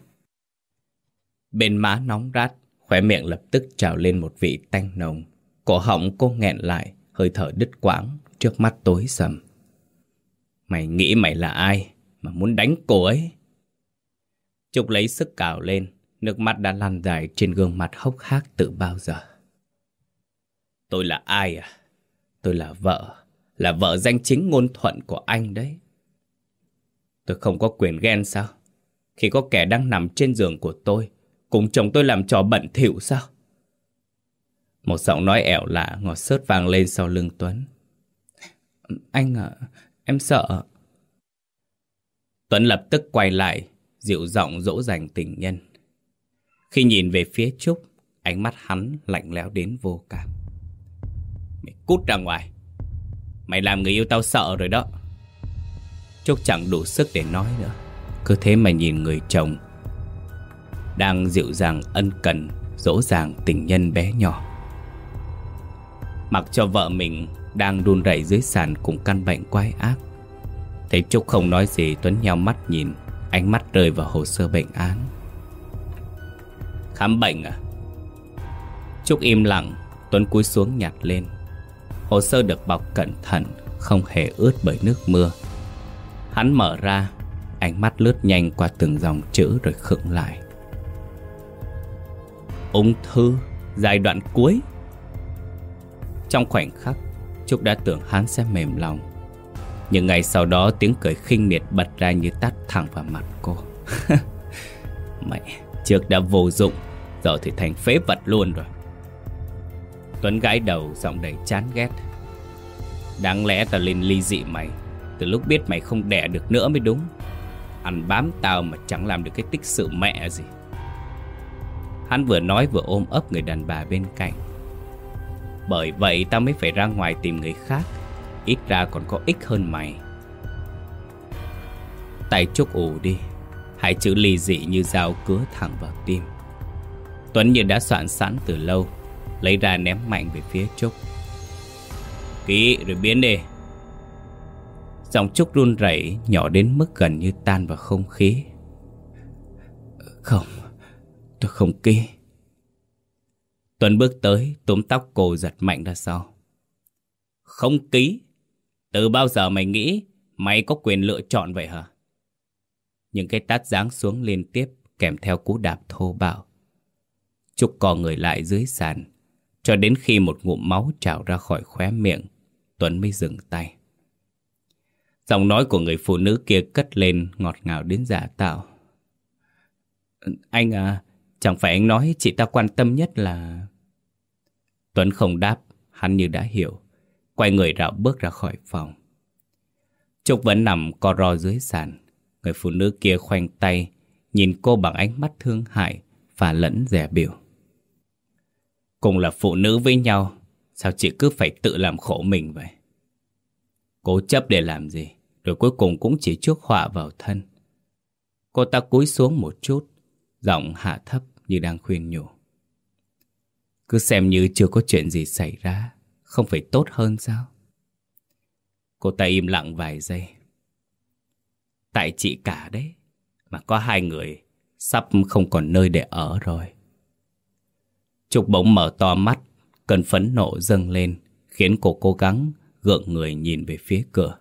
Bên má nóng rát, khóe miệng lập tức trào lên một vị tanh nồng. Cổ họng cô nghẹn lại, hơi thở đứt quãng, trước mắt tối sầm. Mày nghĩ mày là ai mà muốn đánh cô ấy? trục lấy sức cào lên, nước mắt đã lăn dài trên gương mặt hốc hác từ bao giờ. Tôi là ai à? Tôi là vợ, là vợ danh chính ngôn thuận của anh đấy. Tôi không có quyền ghen sao? Khi có kẻ đang nằm trên giường của tôi, cùng chồng tôi làm trò bẩn thỉu sao? Một giọng nói ẻo lạ ngọt sớt vang lên sau lưng Tuấn. Anh à, em sợ. Tuấn lập tức quay lại, dịu giọng dỗ dành tình nhân. Khi nhìn về phía Trúc, ánh mắt hắn lạnh lẽo đến vô cảm. Mày cút ra ngoài. Mày làm người yêu tao sợ rồi đó. Trúc chẳng đủ sức để nói nữa. Cứ thế mà nhìn người chồng đang dịu dàng ân cần, dỗ dàng tình nhân bé nhỏ. Mặc cho vợ mình đang đun rẩy dưới sàn cùng căn bệnh quái ác. Thấy Trúc không nói gì Tuấn nhau mắt nhìn, ánh mắt rơi vào hồ sơ bệnh án. Khám bệnh à? Trúc im lặng, Tuấn cúi xuống nhặt lên. Hồ sơ được bọc cẩn thận, không hề ướt bởi nước mưa. Hắn mở ra, ánh mắt lướt nhanh qua từng dòng chữ rồi khựng lại. Ung thư, giai đoạn cuối. Trong khoảnh khắc, Trúc đã tưởng hắn sẽ mềm lòng. Nhưng ngày sau đó tiếng cười khinh miệt bật ra như tắt thẳng vào mặt cô. Mẹ, trước đã vô dụng, giờ thì thành phế vật luôn rồi. Tuấn gãi đầu giọng đầy chán ghét. Đáng lẽ tao lên ly dị mày, từ lúc biết mày không đẻ được nữa mới đúng. Ăn bám tao mà chẳng làm được cái tích sự mẹ gì. Hắn vừa nói vừa ôm ấp người đàn bà bên cạnh. Bởi vậy tao mới phải ra ngoài tìm người khác Ít ra còn có ích hơn mày. Tay Trúc ủ đi Hai chữ ly dị như dao cứa thẳng vào tim. Tuấn như đã soạn sẵn từ lâu Lấy ra ném mạnh về phía Trúc. Kỹ rồi biến đi. Giọng Trúc run rẩy nhỏ đến mức gần như tan vào không khí. Không, tôi không ký Tuấn bước tới, túm tóc cô giật mạnh ra sau. Không ký? Từ bao giờ mày nghĩ mày có quyền lựa chọn vậy hả? Những cái tát giáng xuống liên tiếp kèm theo cú đạp thô bạo. Trúc cò người lại dưới sàn, cho đến khi một ngụm máu trào ra khỏi khóe miệng, Tuấn mới dừng tay. Giọng nói của người phụ nữ kia cất lên ngọt ngào đến giả tạo. Anh à, chẳng phải anh nói chị ta quan tâm nhất là... Tuấn không đáp, hắn như đã hiểu. Quay người rạo bước ra khỏi phòng. Trúc vẫn nằm co ro dưới sàn. Người phụ nữ kia khoanh tay, nhìn cô bằng ánh mắt thương hại và lẫn rẻ biểu. Cùng là phụ nữ với nhau, sao chị cứ phải tự làm khổ mình vậy? Cố chấp để làm gì, rồi cuối cùng cũng chỉ chuốc họa vào thân. Cô ta cúi xuống một chút, giọng hạ thấp như đang khuyên nhủ. Cứ xem như chưa có chuyện gì xảy ra, không phải tốt hơn sao? Cô ta im lặng vài giây. Tại chị cả đấy, mà có hai người sắp không còn nơi để ở rồi. trục bỗng mở to mắt, cơn phấn nộ dâng lên, khiến cô cố gắng gượng người nhìn về phía cửa.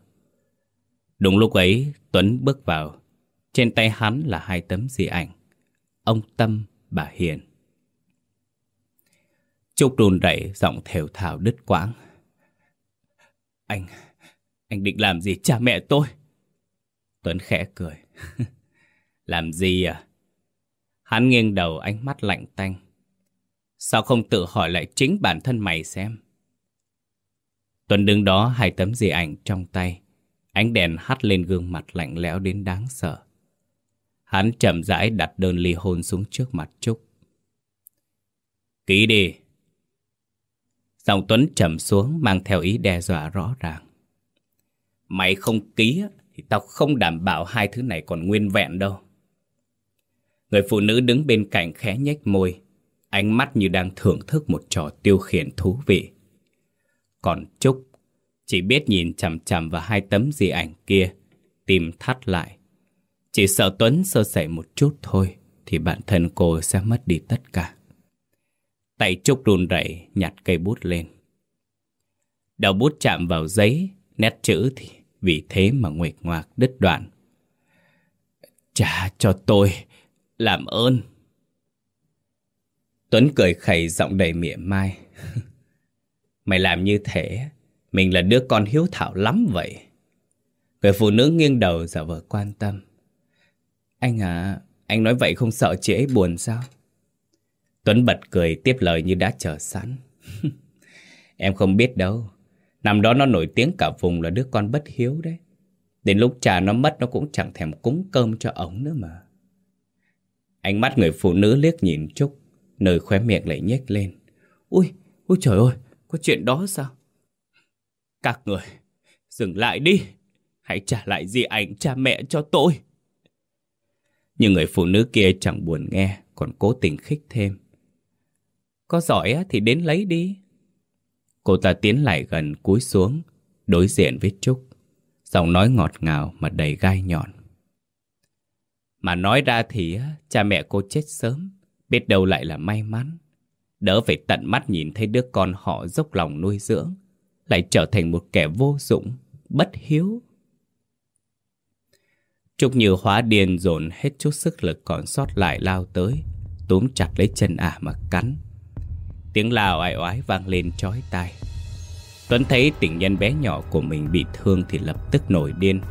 Đúng lúc ấy, Tuấn bước vào. Trên tay hắn là hai tấm di ảnh. Ông Tâm, bà Hiền. Trúc đùn rẩy giọng thều thào đứt quãng. Anh, anh định làm gì cha mẹ tôi? Tuấn khẽ cười. làm gì à? Hắn nghiêng đầu ánh mắt lạnh tanh. Sao không tự hỏi lại chính bản thân mày xem? Tuấn đứng đó hai tấm di ảnh trong tay. Ánh đèn hắt lên gương mặt lạnh lẽo đến đáng sợ. Hắn chậm rãi đặt đơn ly hôn xuống trước mặt Trúc. Ký đi. Giọng Tuấn trầm xuống mang theo ý đe dọa rõ ràng. Mày không ký thì tao không đảm bảo hai thứ này còn nguyên vẹn đâu. Người phụ nữ đứng bên cạnh khẽ nhếch môi, ánh mắt như đang thưởng thức một trò tiêu khiển thú vị. Còn Trúc chỉ biết nhìn chằm chằm vào hai tấm di ảnh kia, tìm thắt lại. Chỉ sợ Tuấn sơ sẩy một chút thôi thì bản thân cô sẽ mất đi tất cả. Tay Trúc run rẩy nhặt cây bút lên. Đầu bút chạm vào giấy, nét chữ thì vì thế mà nguệch ngoạc đứt đoạn. Trả cho tôi, làm ơn. Tuấn cười khẩy giọng đầy mỉa mai. Mày làm như thế, mình là đứa con hiếu thảo lắm vậy. Người phụ nữ nghiêng đầu giả vờ quan tâm. Anh à, anh nói vậy không sợ chị ấy buồn sao? Tuấn bật cười tiếp lời như đã chờ sẵn. em không biết đâu. Năm đó nó nổi tiếng cả vùng là đứa con bất hiếu đấy. Đến lúc cha nó mất nó cũng chẳng thèm cúng cơm cho ổng nữa mà. Ánh mắt người phụ nữ liếc nhìn Trúc, nơi khóe miệng lại nhếch lên. Ui, ui trời ơi, có chuyện đó sao? Các người, dừng lại đi. Hãy trả lại di ảnh cha mẹ cho tôi. Nhưng người phụ nữ kia chẳng buồn nghe, còn cố tình khích thêm. Có giỏi thì đến lấy đi. Cô ta tiến lại gần cúi xuống, đối diện với Trúc. Giọng nói ngọt ngào mà đầy gai nhọn. Mà nói ra thì cha mẹ cô chết sớm, biết đâu lại là may mắn. Đỡ phải tận mắt nhìn thấy đứa con họ dốc lòng nuôi dưỡng, lại trở thành một kẻ vô dụng, bất hiếu. Trúc như hóa điên dồn hết chút sức lực còn sót lại lao tới, túm chặt lấy chân ả mà cắn. Tiếng lao ai oái vang lên chói tai. Tuấn thấy tình nhân bé nhỏ của mình bị thương thì lập tức nổi điên.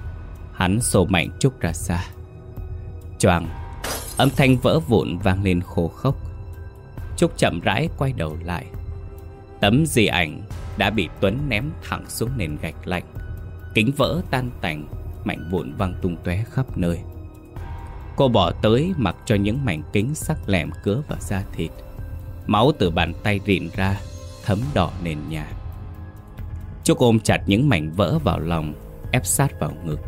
Hắn xô mạnh Trúc ra xa. Choàng, âm thanh vỡ vụn vang lên khô khốc. Trúc chậm rãi quay đầu lại. Tấm di ảnh đã bị Tuấn ném thẳng xuống nền gạch lạnh. Kính vỡ tan tành, mảnh vụn văng tung tóe khắp nơi. Cô bỏ tới mặc cho những mảnh kính sắc lẹm cứa vào da thịt. Máu từ bàn tay rịn ra, thấm đỏ nền nhà. Trúc ôm chặt những mảnh vỡ vào lòng, ép sát vào ngực.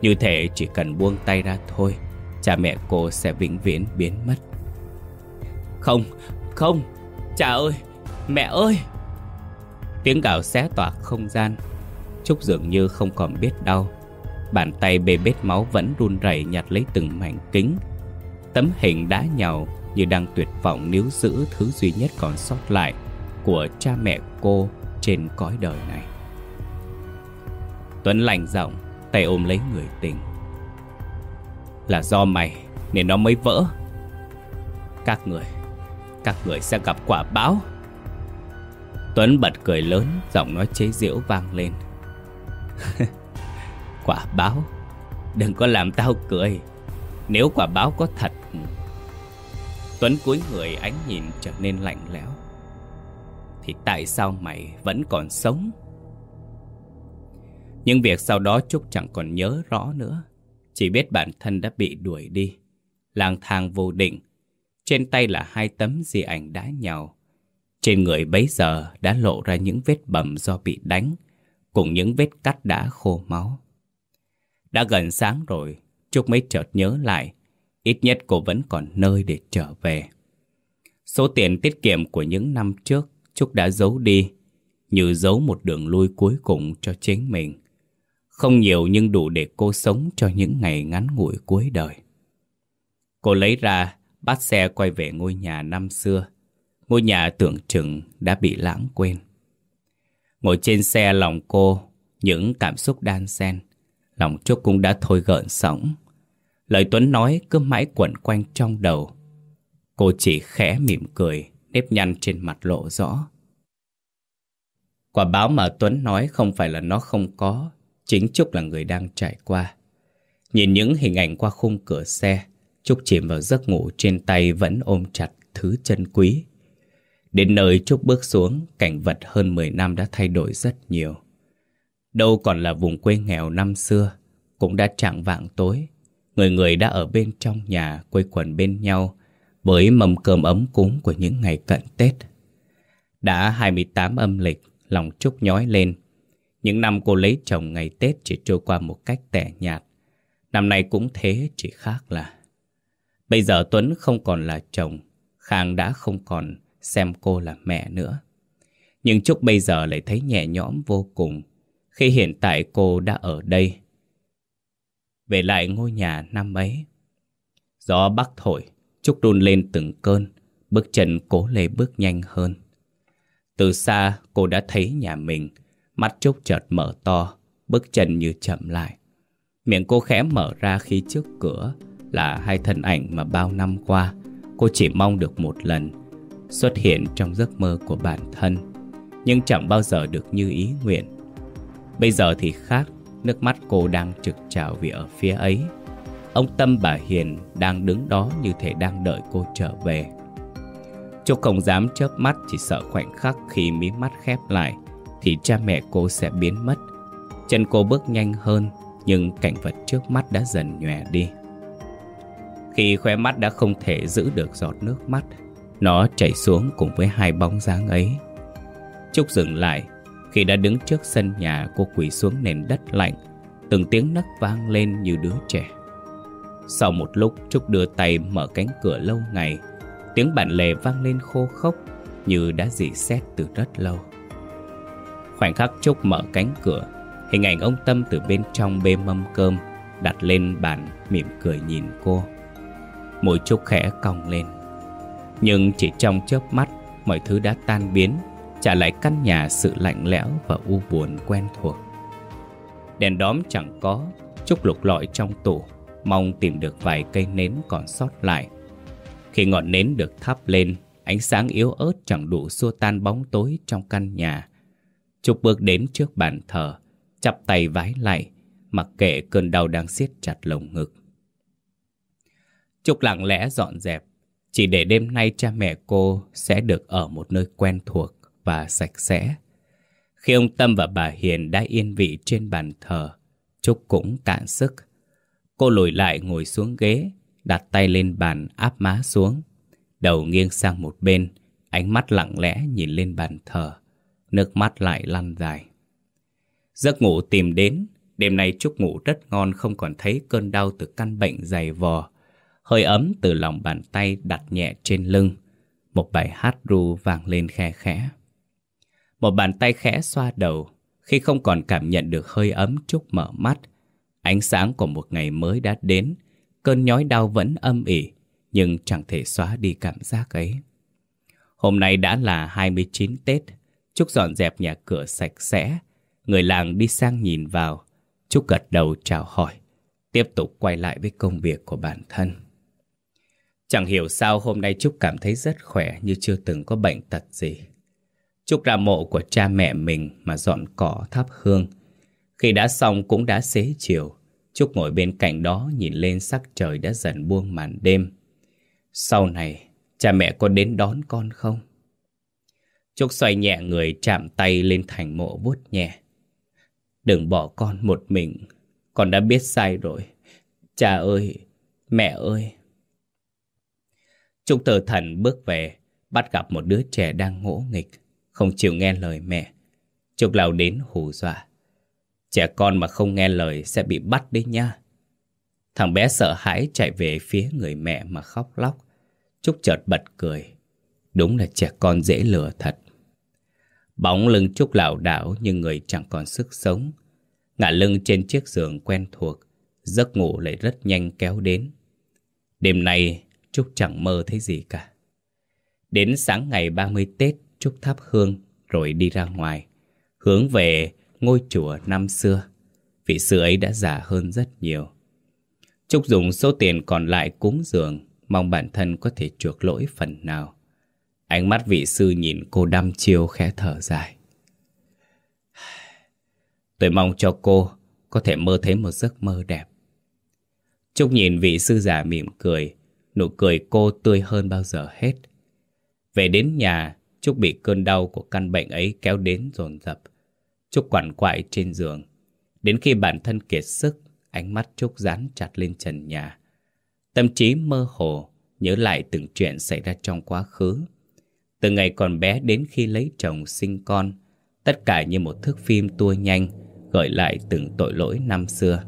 Như thể chỉ cần buông tay ra thôi, cha mẹ cô sẽ vĩnh viễn biến mất. Không, không, cha ơi, mẹ ơi! Tiếng gào xé toạc không gian. Trúc dường như không còn biết đau. Bàn tay bê bết máu vẫn run rẩy nhặt lấy từng mảnh kính. Tấm hình đã nhàu như đang tuyệt vọng níu giữ thứ duy nhất còn sót lại của cha mẹ cô trên cõi đời này. Tuấn lành giọng, tay ôm lấy người tình. Là do mày nên nó mới vỡ. Các người, các người sẽ gặp quả báo Tuấn bật cười lớn Giọng nói chế giễu vang lên Quả báo. Đừng có làm tao cười. Nếu quả báo có thật, Tuấn cúi người ánh nhìn trở nên lạnh lẽo. Thì tại sao mày vẫn còn sống? Những việc sau đó Trúc chẳng còn nhớ rõ nữa. Chỉ biết bản thân đã bị đuổi đi. Lang thang vô định. Trên tay là hai tấm di ảnh đá nhau. Trên người bấy giờ đã lộ ra những vết bầm do bị đánh, Cùng những vết cắt đã khô máu. Đã gần sáng rồi Trúc mới chợt nhớ lại Ít nhất cô vẫn còn nơi để trở về Số tiền tiết kiệm của những năm trước Trúc đã giấu đi Như giấu một đường lui cuối cùng cho chính mình Không nhiều nhưng đủ để cô sống cho những ngày ngắn ngủi cuối đời Cô lấy ra, bắt xe quay về ngôi nhà năm xưa. Ngôi nhà tưởng chừng đã bị lãng quên. Ngồi trên xe lòng cô, những cảm xúc đan xen. Lòng Trúc cũng đã thôi gợn sóng. Lời Tuấn nói cứ mãi quẩn quanh trong đầu. Cô chỉ khẽ mỉm cười, nếp nhăn trên mặt lộ rõ. Quả báo mà Tuấn nói không phải là nó không có, chính Trúc là người đang trải qua. Nhìn những hình ảnh qua khung cửa xe, Trúc chìm vào giấc ngủ trên tay vẫn ôm chặt thứ chân quý. Đến nơi Trúc bước xuống, cảnh vật hơn 10 năm đã thay đổi rất nhiều. Đâu còn là vùng quê nghèo năm xưa, cũng đã trạng vạng tối. Người người đã ở bên trong nhà quây quần bên nhau với mâm cơm ấm cúng của những ngày cận Tết. Đã 28 âm lịch, lòng Trúc nhói lên. Những năm cô lấy chồng ngày Tết chỉ trôi qua một cách tẻ nhạt. Năm nay cũng thế, chỉ khác là Bây giờ Tuấn không còn là chồng, Khang đã không còn xem cô là mẹ nữa. Nhưng Trúc bây giờ lại thấy nhẹ nhõm vô cùng khi hiện tại cô đã ở đây. Về lại ngôi nhà năm ấy. Gió bắc thổi, Trúc đun lên từng cơn, bước chân cố lê bước nhanh hơn. Từ xa cô đã thấy nhà mình, mắt Trúc chợt mở to, bước chân như chậm lại. Miệng cô khẽ mở ra khi trước cửa, là hai thân ảnh mà bao năm qua cô chỉ mong được một lần xuất hiện trong giấc mơ của bản thân, nhưng chẳng bao giờ được như ý nguyện. Bây giờ thì khác, nước mắt cô đang trực trào vì ở phía ấy. Ông Tâm bà Hiền đang đứng đó như thể đang đợi cô trở về. Trúc không dám chớp mắt chỉ sợ khoảnh khắc khi mí mắt khép lại thì cha mẹ cô sẽ biến mất. Chân cô bước nhanh hơn nhưng cảnh vật trước mắt đã dần nhòe đi. Khi khóe mắt đã không thể giữ được giọt nước mắt Nó chảy xuống cùng với hai bóng dáng ấy Trúc dừng lại khi đã đứng trước sân nhà, cô quỳ xuống nền đất lạnh. Từng tiếng nấc vang lên như đứa trẻ. Sau một lúc, Trúc đưa tay mở cánh cửa lâu ngày. Tiếng bản lề vang lên khô khốc, Như đã dị xét từ rất lâu. Khoảnh khắc Trúc mở cánh cửa, Hình ảnh ông Tâm từ bên trong bê mâm cơm Đặt lên bàn, mỉm cười nhìn cô. Môi Trúc khẽ cong lên. Nhưng chỉ trong chớp mắt, Mọi thứ đã tan biến. Trả lại căn nhà sự lạnh lẽo Và u buồn quen thuộc. Đèn đóm chẳng có Trúc lục lọi trong tủ Mong tìm được vài cây nến còn sót lại. Khi ngọn nến được thắp lên Ánh sáng yếu ớt chẳng đủ xua tan bóng tối trong căn nhà. Trúc bước đến trước bàn thờ Chắp tay vái lại Mặc kệ cơn đau đang siết chặt lồng ngực. Trúc lặng lẽ dọn dẹp, chỉ để đêm nay cha mẹ cô sẽ được ở một nơi quen thuộc và sạch sẽ. Khi ông Tâm và bà Hiền đã yên vị trên bàn thờ, Trúc cũng cạn sức. Cô lùi lại ngồi xuống ghế, đặt tay lên bàn áp má xuống. Đầu nghiêng sang một bên, ánh mắt lặng lẽ nhìn lên bàn thờ, nước mắt lại lăn dài. Giấc ngủ tìm đến, đêm nay Trúc ngủ rất ngon không còn thấy cơn đau từ căn bệnh dày vò Hơi ấm từ lòng bàn tay đặt nhẹ trên lưng Một bài hát ru vang lên khe khẽ một bàn tay khẽ xoa đầu, Khi không còn cảm nhận được hơi ấm Trúc mở mắt. Ánh sáng của một ngày mới đã đến, Cơn nhói đau vẫn âm ỉ, Nhưng chẳng thể xóa đi cảm giác ấy. Hôm nay đã là 29 Tết, Trúc dọn dẹp nhà cửa sạch sẽ, Người làng đi sang nhìn vào. Trúc gật đầu chào hỏi, Tiếp tục quay lại với công việc của bản thân. Chẳng hiểu sao hôm nay Trúc cảm thấy rất khỏe như chưa từng có bệnh tật gì. Trúc ra mộ của cha mẹ mình mà dọn cỏ thắp hương. Khi đã xong cũng đã xế chiều. Trúc ngồi bên cạnh đó nhìn lên sắc trời đã dần buông màn đêm. Sau này, cha mẹ có đến đón con không? Trúc xoay nhẹ người chạm tay lên thành mộ vuốt nhẹ. Đừng bỏ con một mình, con đã biết sai rồi. Cha ơi, mẹ ơi. Trúc thờ thần bước về, bắt gặp một đứa trẻ đang ngỗ nghịch, không chịu nghe lời mẹ. Trúc lao đến hù dọa. Trẻ con mà không nghe lời sẽ bị bắt đấy nha. Thằng bé sợ hãi chạy về phía người mẹ mà khóc lóc. Trúc chợt bật cười. Đúng là trẻ con dễ lừa thật. Bóng lưng Trúc lảo đảo nhưng người chẳng còn sức sống. Ngả lưng trên chiếc giường quen thuộc, giấc ngủ lại rất nhanh kéo đến. Đêm nay, Trúc chẳng mơ thấy gì cả. Đến sáng ngày 30 Tết, chút thắp hương rồi đi ra ngoài, hướng về ngôi chùa năm xưa. Vị sư ấy đã già hơn rất nhiều. Trúc dùng số tiền còn lại cúng dường, mong bản thân có thể chuộc lỗi phần nào. Ánh mắt vị sư nhìn cô đăm chiêu khẽ thở dài. Tôi mong cho cô có thể mơ thấy một giấc mơ đẹp. Trúc nhìn vị sư già mỉm cười, nụ cười cô tươi hơn bao giờ hết. Về đến nhà, Trúc bị cơn đau của căn bệnh ấy kéo đến dồn dập. Trúc quằn quại trên giường. Đến khi bản thân kiệt sức, ánh mắt Trúc dán chặt lên trần nhà. Tâm trí mơ hồ, nhớ lại từng chuyện xảy ra trong quá khứ. Từ ngày còn bé đến khi lấy chồng sinh con, tất cả như một thước phim tua nhanh, gợi lại từng tội lỗi năm xưa.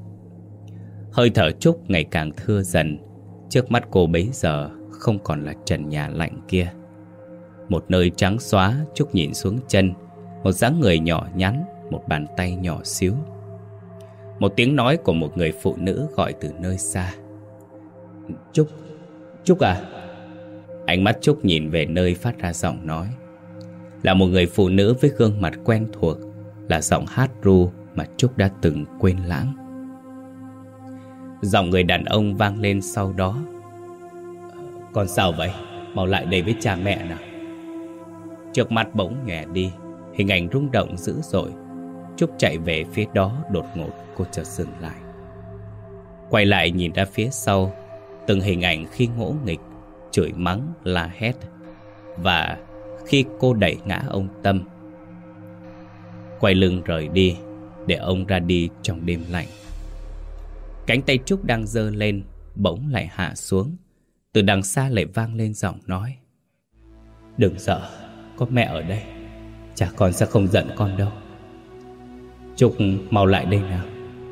Hơi thở Trúc ngày càng thưa dần, trước mắt cô bấy giờ không còn là trần nhà lạnh kia. Một nơi trắng xóa, Trúc nhìn xuống chân, một dáng người nhỏ nhắn, một bàn tay nhỏ xíu. Một tiếng nói của một người phụ nữ gọi từ nơi xa. Trúc, Trúc à? Ánh mắt Trúc nhìn về nơi phát ra giọng nói. Là một người phụ nữ với gương mặt quen thuộc, là giọng hát ru mà Trúc đã từng quên lãng. Giọng người đàn ông vang lên sau đó. Ờ, con sao vậy? Mau lại đây với cha mẹ nào. Trước mắt bỗng nhòe đi, hình ảnh rung động dữ dội. Trúc chạy về phía đó đột ngột cô chợt dừng lại. Quay lại nhìn ra phía sau, từng hình ảnh khi ngỗ nghịch, chửi mắng, la hét. Và khi cô đẩy ngã ông Tâm. Quay lưng rời đi, để ông ra đi trong đêm lạnh. Cánh tay Trúc đang dơ lên, bỗng lại hạ xuống. Từ đằng xa lại vang lên giọng nói. Đừng sợ, có mẹ ở đây. Cha con sẽ không giận con đâu. Trúc mau lại đây nào,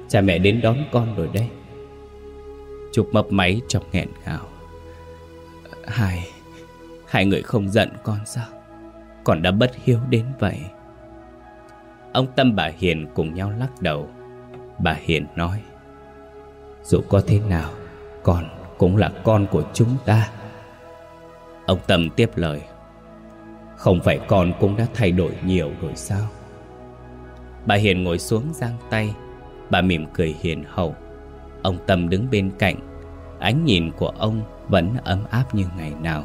cha mẹ đến đón con rồi đây. Trúc mấp máy trong nghẹn ngào. Hai, hai người không giận con sao? Con đã bất hiếu đến vậy. Ông Tâm bà Hiền cùng nhau lắc đầu Bà Hiền nói Dù có thế nào Con cũng là con của chúng ta Ông Tâm tiếp lời không phải con cũng đã thay đổi nhiều rồi sao? Bà Hiền ngồi xuống giang tay, Bà mỉm cười hiền hậu. Ông Tâm đứng bên cạnh, Ánh nhìn của ông vẫn ấm áp như ngày nào.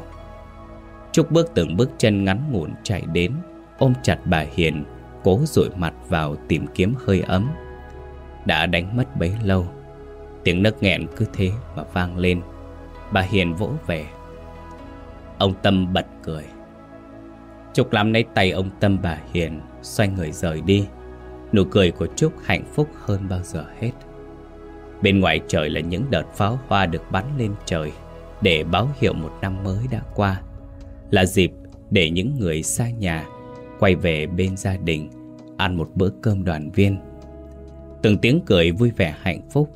Trúc bước từng bước chân ngắn ngủn chạy đến, Ôm chặt bà Hiền, cố dụi mặt vào tìm kiếm hơi ấm. Đã đánh mất bấy lâu, Tiếng nấc nghẹn cứ thế mà vang lên. Bà Hiền vỗ về. Ông Tâm bật cười. Trúc làm lấy tay ông Tâm bà Hiền Xoay người rời đi. Nụ cười của Trúc hạnh phúc hơn bao giờ hết. Bên ngoài trời là những đợt pháo hoa được bắn lên trời Để báo hiệu một năm mới đã qua. Là dịp để những người xa nhà quay về bên gia đình, ăn một bữa cơm đoàn viên. Từng tiếng cười vui vẻ hạnh phúc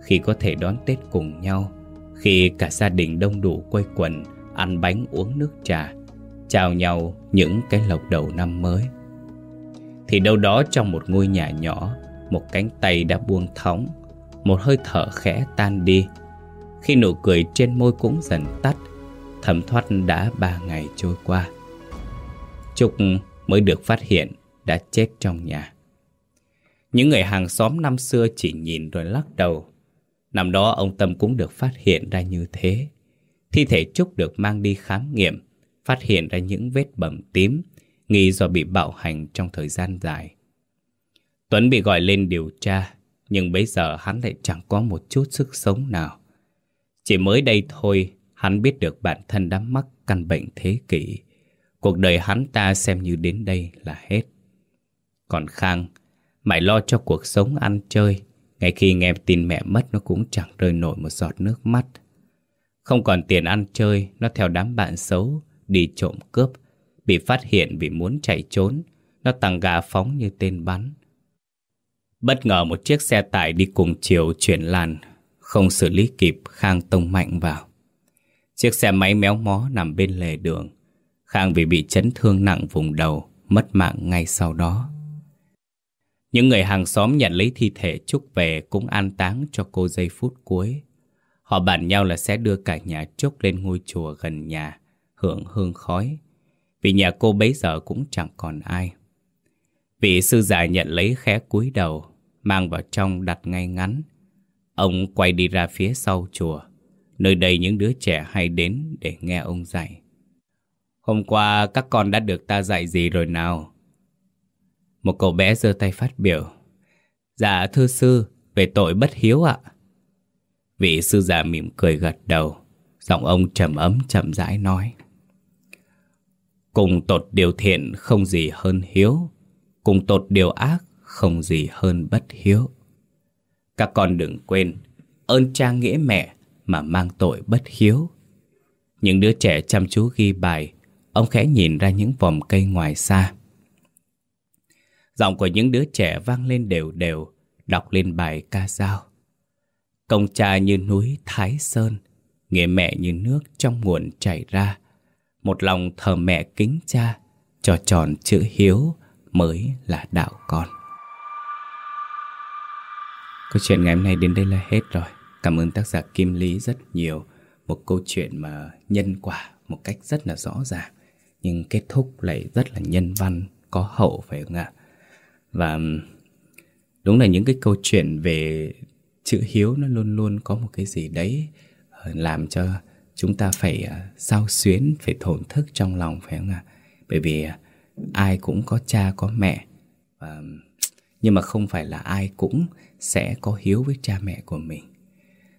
khi có thể đón Tết cùng nhau, khi cả gia đình đông đủ quây quần, ăn bánh uống nước trà, chào nhau những cái lộc đầu năm mới. Thì đâu đó trong một ngôi nhà nhỏ, một cánh tay đã buông thõng, một hơi thở khẽ tan đi. Khi nụ cười trên môi cũng dần tắt, thầm thoát đã ba ngày trôi qua. trúc mới được phát hiện đã chết trong nhà. Những người hàng xóm năm xưa chỉ nhìn rồi lắc đầu. Năm đó ông Tâm cũng được phát hiện ra như thế. Thi thể Trúc được mang đi khám nghiệm, phát hiện ra những vết bầm tím, nghi do bị bạo hành trong thời gian dài. Tuấn bị gọi lên điều tra, nhưng bây giờ hắn lại chẳng có một chút sức sống nào. Chỉ mới đây thôi, hắn biết được bản thân đã mắc căn bệnh thế kỷ. Cuộc đời hắn ta xem như đến đây là hết. Còn Khang, mày lo cho cuộc sống ăn chơi. Ngay khi nghe tin mẹ mất nó cũng chẳng rơi nổi một giọt nước mắt. Không còn tiền ăn chơi, nó theo đám bạn xấu, đi trộm cướp. Bị phát hiện vì muốn chạy trốn, nó tăng gà phóng như tên bắn. Bất ngờ một chiếc xe tải đi cùng chiều chuyển làn, không xử lý kịp Khang tông mạnh vào. Chiếc xe máy méo mó nằm bên lề đường. Khang vì bị chấn thương nặng vùng đầu, mất mạng ngay sau đó. Những người hàng xóm nhận lấy thi thể Trúc về cũng an táng cho cô giây phút cuối. Họ bàn nhau là sẽ đưa cả nhà Trúc lên ngôi chùa gần nhà, hưởng hương khói. Vì nhà cô bấy giờ cũng chẳng còn ai. Vị sư già nhận lấy khẽ cúi đầu, mang vào trong đặt ngay ngắn. Ông quay đi ra phía sau chùa, nơi đây những đứa trẻ hay đến để nghe ông dạy. Hôm qua các con đã được ta dạy gì rồi nào? Một cậu bé giơ tay phát biểu. Dạ thưa sư, về tội bất hiếu ạ. Vị sư già mỉm cười gật đầu, giọng ông trầm ấm chậm rãi nói. Cùng tột điều thiện không gì hơn hiếu, cùng tột điều ác không gì hơn bất hiếu. Các con đừng quên, ơn cha nghĩa mẹ mà mang tội bất hiếu. Những đứa trẻ chăm chú ghi bài, ông khẽ nhìn ra những vòng cây ngoài xa. Giọng của những đứa trẻ vang lên đều đều, đọc lên bài ca dao. Công cha như núi Thái Sơn, nghĩa mẹ như nước trong nguồn chảy ra. Một lòng thờ mẹ kính cha, cho tròn chữ hiếu mới là đạo con. Câu chuyện ngày hôm nay đến đây là hết rồi. Cảm ơn tác giả Kim Lý rất nhiều. Một câu chuyện mà nhân quả một cách rất là rõ ràng. Nhưng kết thúc lại rất là nhân văn, có hậu phải không ạ? Và đúng là những cái câu chuyện về chữ hiếu nó luôn luôn có một cái gì đấy ờ, làm cho chúng ta phải à, sao xuyến, phải thổn thức trong lòng phải không ạ? Bởi vì à, ai cũng có cha có mẹ và nhưng mà không phải là ai cũng sẽ có hiếu với cha mẹ của mình.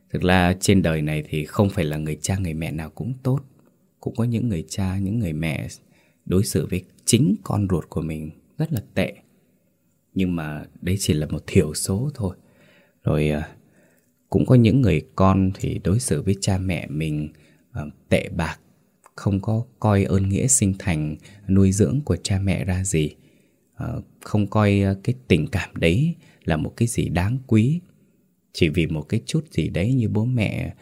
Thực ra trên đời này thì không phải là người cha người mẹ nào cũng tốt. Cũng có những người cha, những người mẹ đối xử với chính con ruột của mình rất là tệ. Nhưng mà đấy chỉ là một thiểu số thôi. Rồi à, cũng có những người con thì đối xử với cha mẹ mình Ờ, tệ bạc, không có coi ơn nghĩa sinh thành nuôi dưỡng của cha mẹ ra gì. Ờ, không coi ờ, cái tình cảm đấy là một cái gì đáng quý chỉ vì một cái chút gì đấy như bố mẹ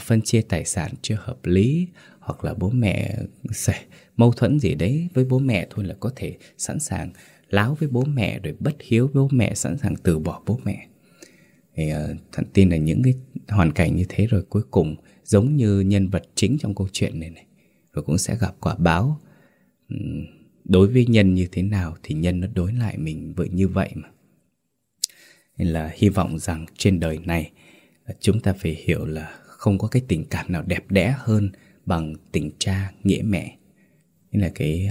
phân chia tài sản chưa hợp lý hoặc là bố mẹ xảy mâu thuẫn gì đấy với bố mẹ thôi là có thể sẵn sàng láo với bố mẹ rồi bất hiếu với bố mẹ sẵn sàng từ bỏ bố mẹ thì uh, thận tin là những cái hoàn cảnh như thế rồi cuối cùng giống như nhân vật chính trong câu chuyện này này rồi cũng sẽ gặp quả báo đối với nhân như thế nào thì nhân nó đối lại mình vậy như vậy mà nên là hy vọng rằng trên đời này à, chúng ta phải hiểu là không có cái tình cảm nào đẹp đẽ hơn bằng tình cha nghĩa mẹ. Nên là cái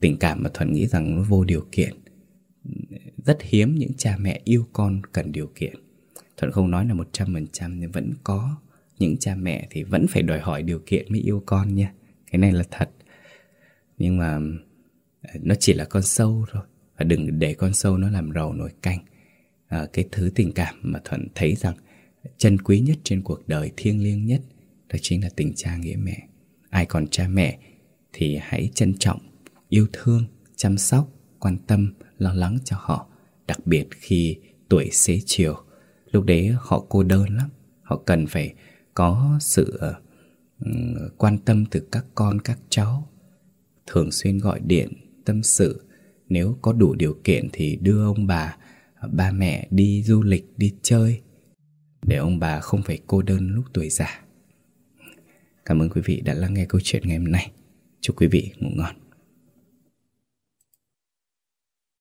tình cảm mà Thuận nghĩ rằng nó vô điều kiện. Rất hiếm những cha mẹ yêu con cần điều kiện. Thuận không nói là 100% nhưng vẫn có những cha mẹ thì vẫn phải đòi hỏi điều kiện mới yêu con nha. Cái này là thật. Nhưng mà à, nó chỉ là con sâu thôi. Và đừng để con sâu nó làm rầu nổi canh à, cái thứ tình cảm mà Thuận thấy rằng chân quý nhất trên cuộc đời, thiêng liêng nhất đó chính là tình cha nghĩa mẹ. Ai còn cha mẹ thì hãy trân trọng, yêu thương, chăm sóc, quan tâm, lo lắng cho họ. Đặc biệt khi tuổi xế chiều, lúc đấy họ cô đơn lắm. Họ cần phải có sự ờ, quan tâm từ các con, các cháu. Thường xuyên gọi điện, tâm sự. Nếu có đủ điều kiện thì đưa ông bà ba mẹ đi du lịch, đi chơi để ông bà không phải cô đơn lúc tuổi già. Cảm ơn quý vị đã lắng nghe câu chuyện ngày hôm nay. Chúc quý vị ngủ ngon.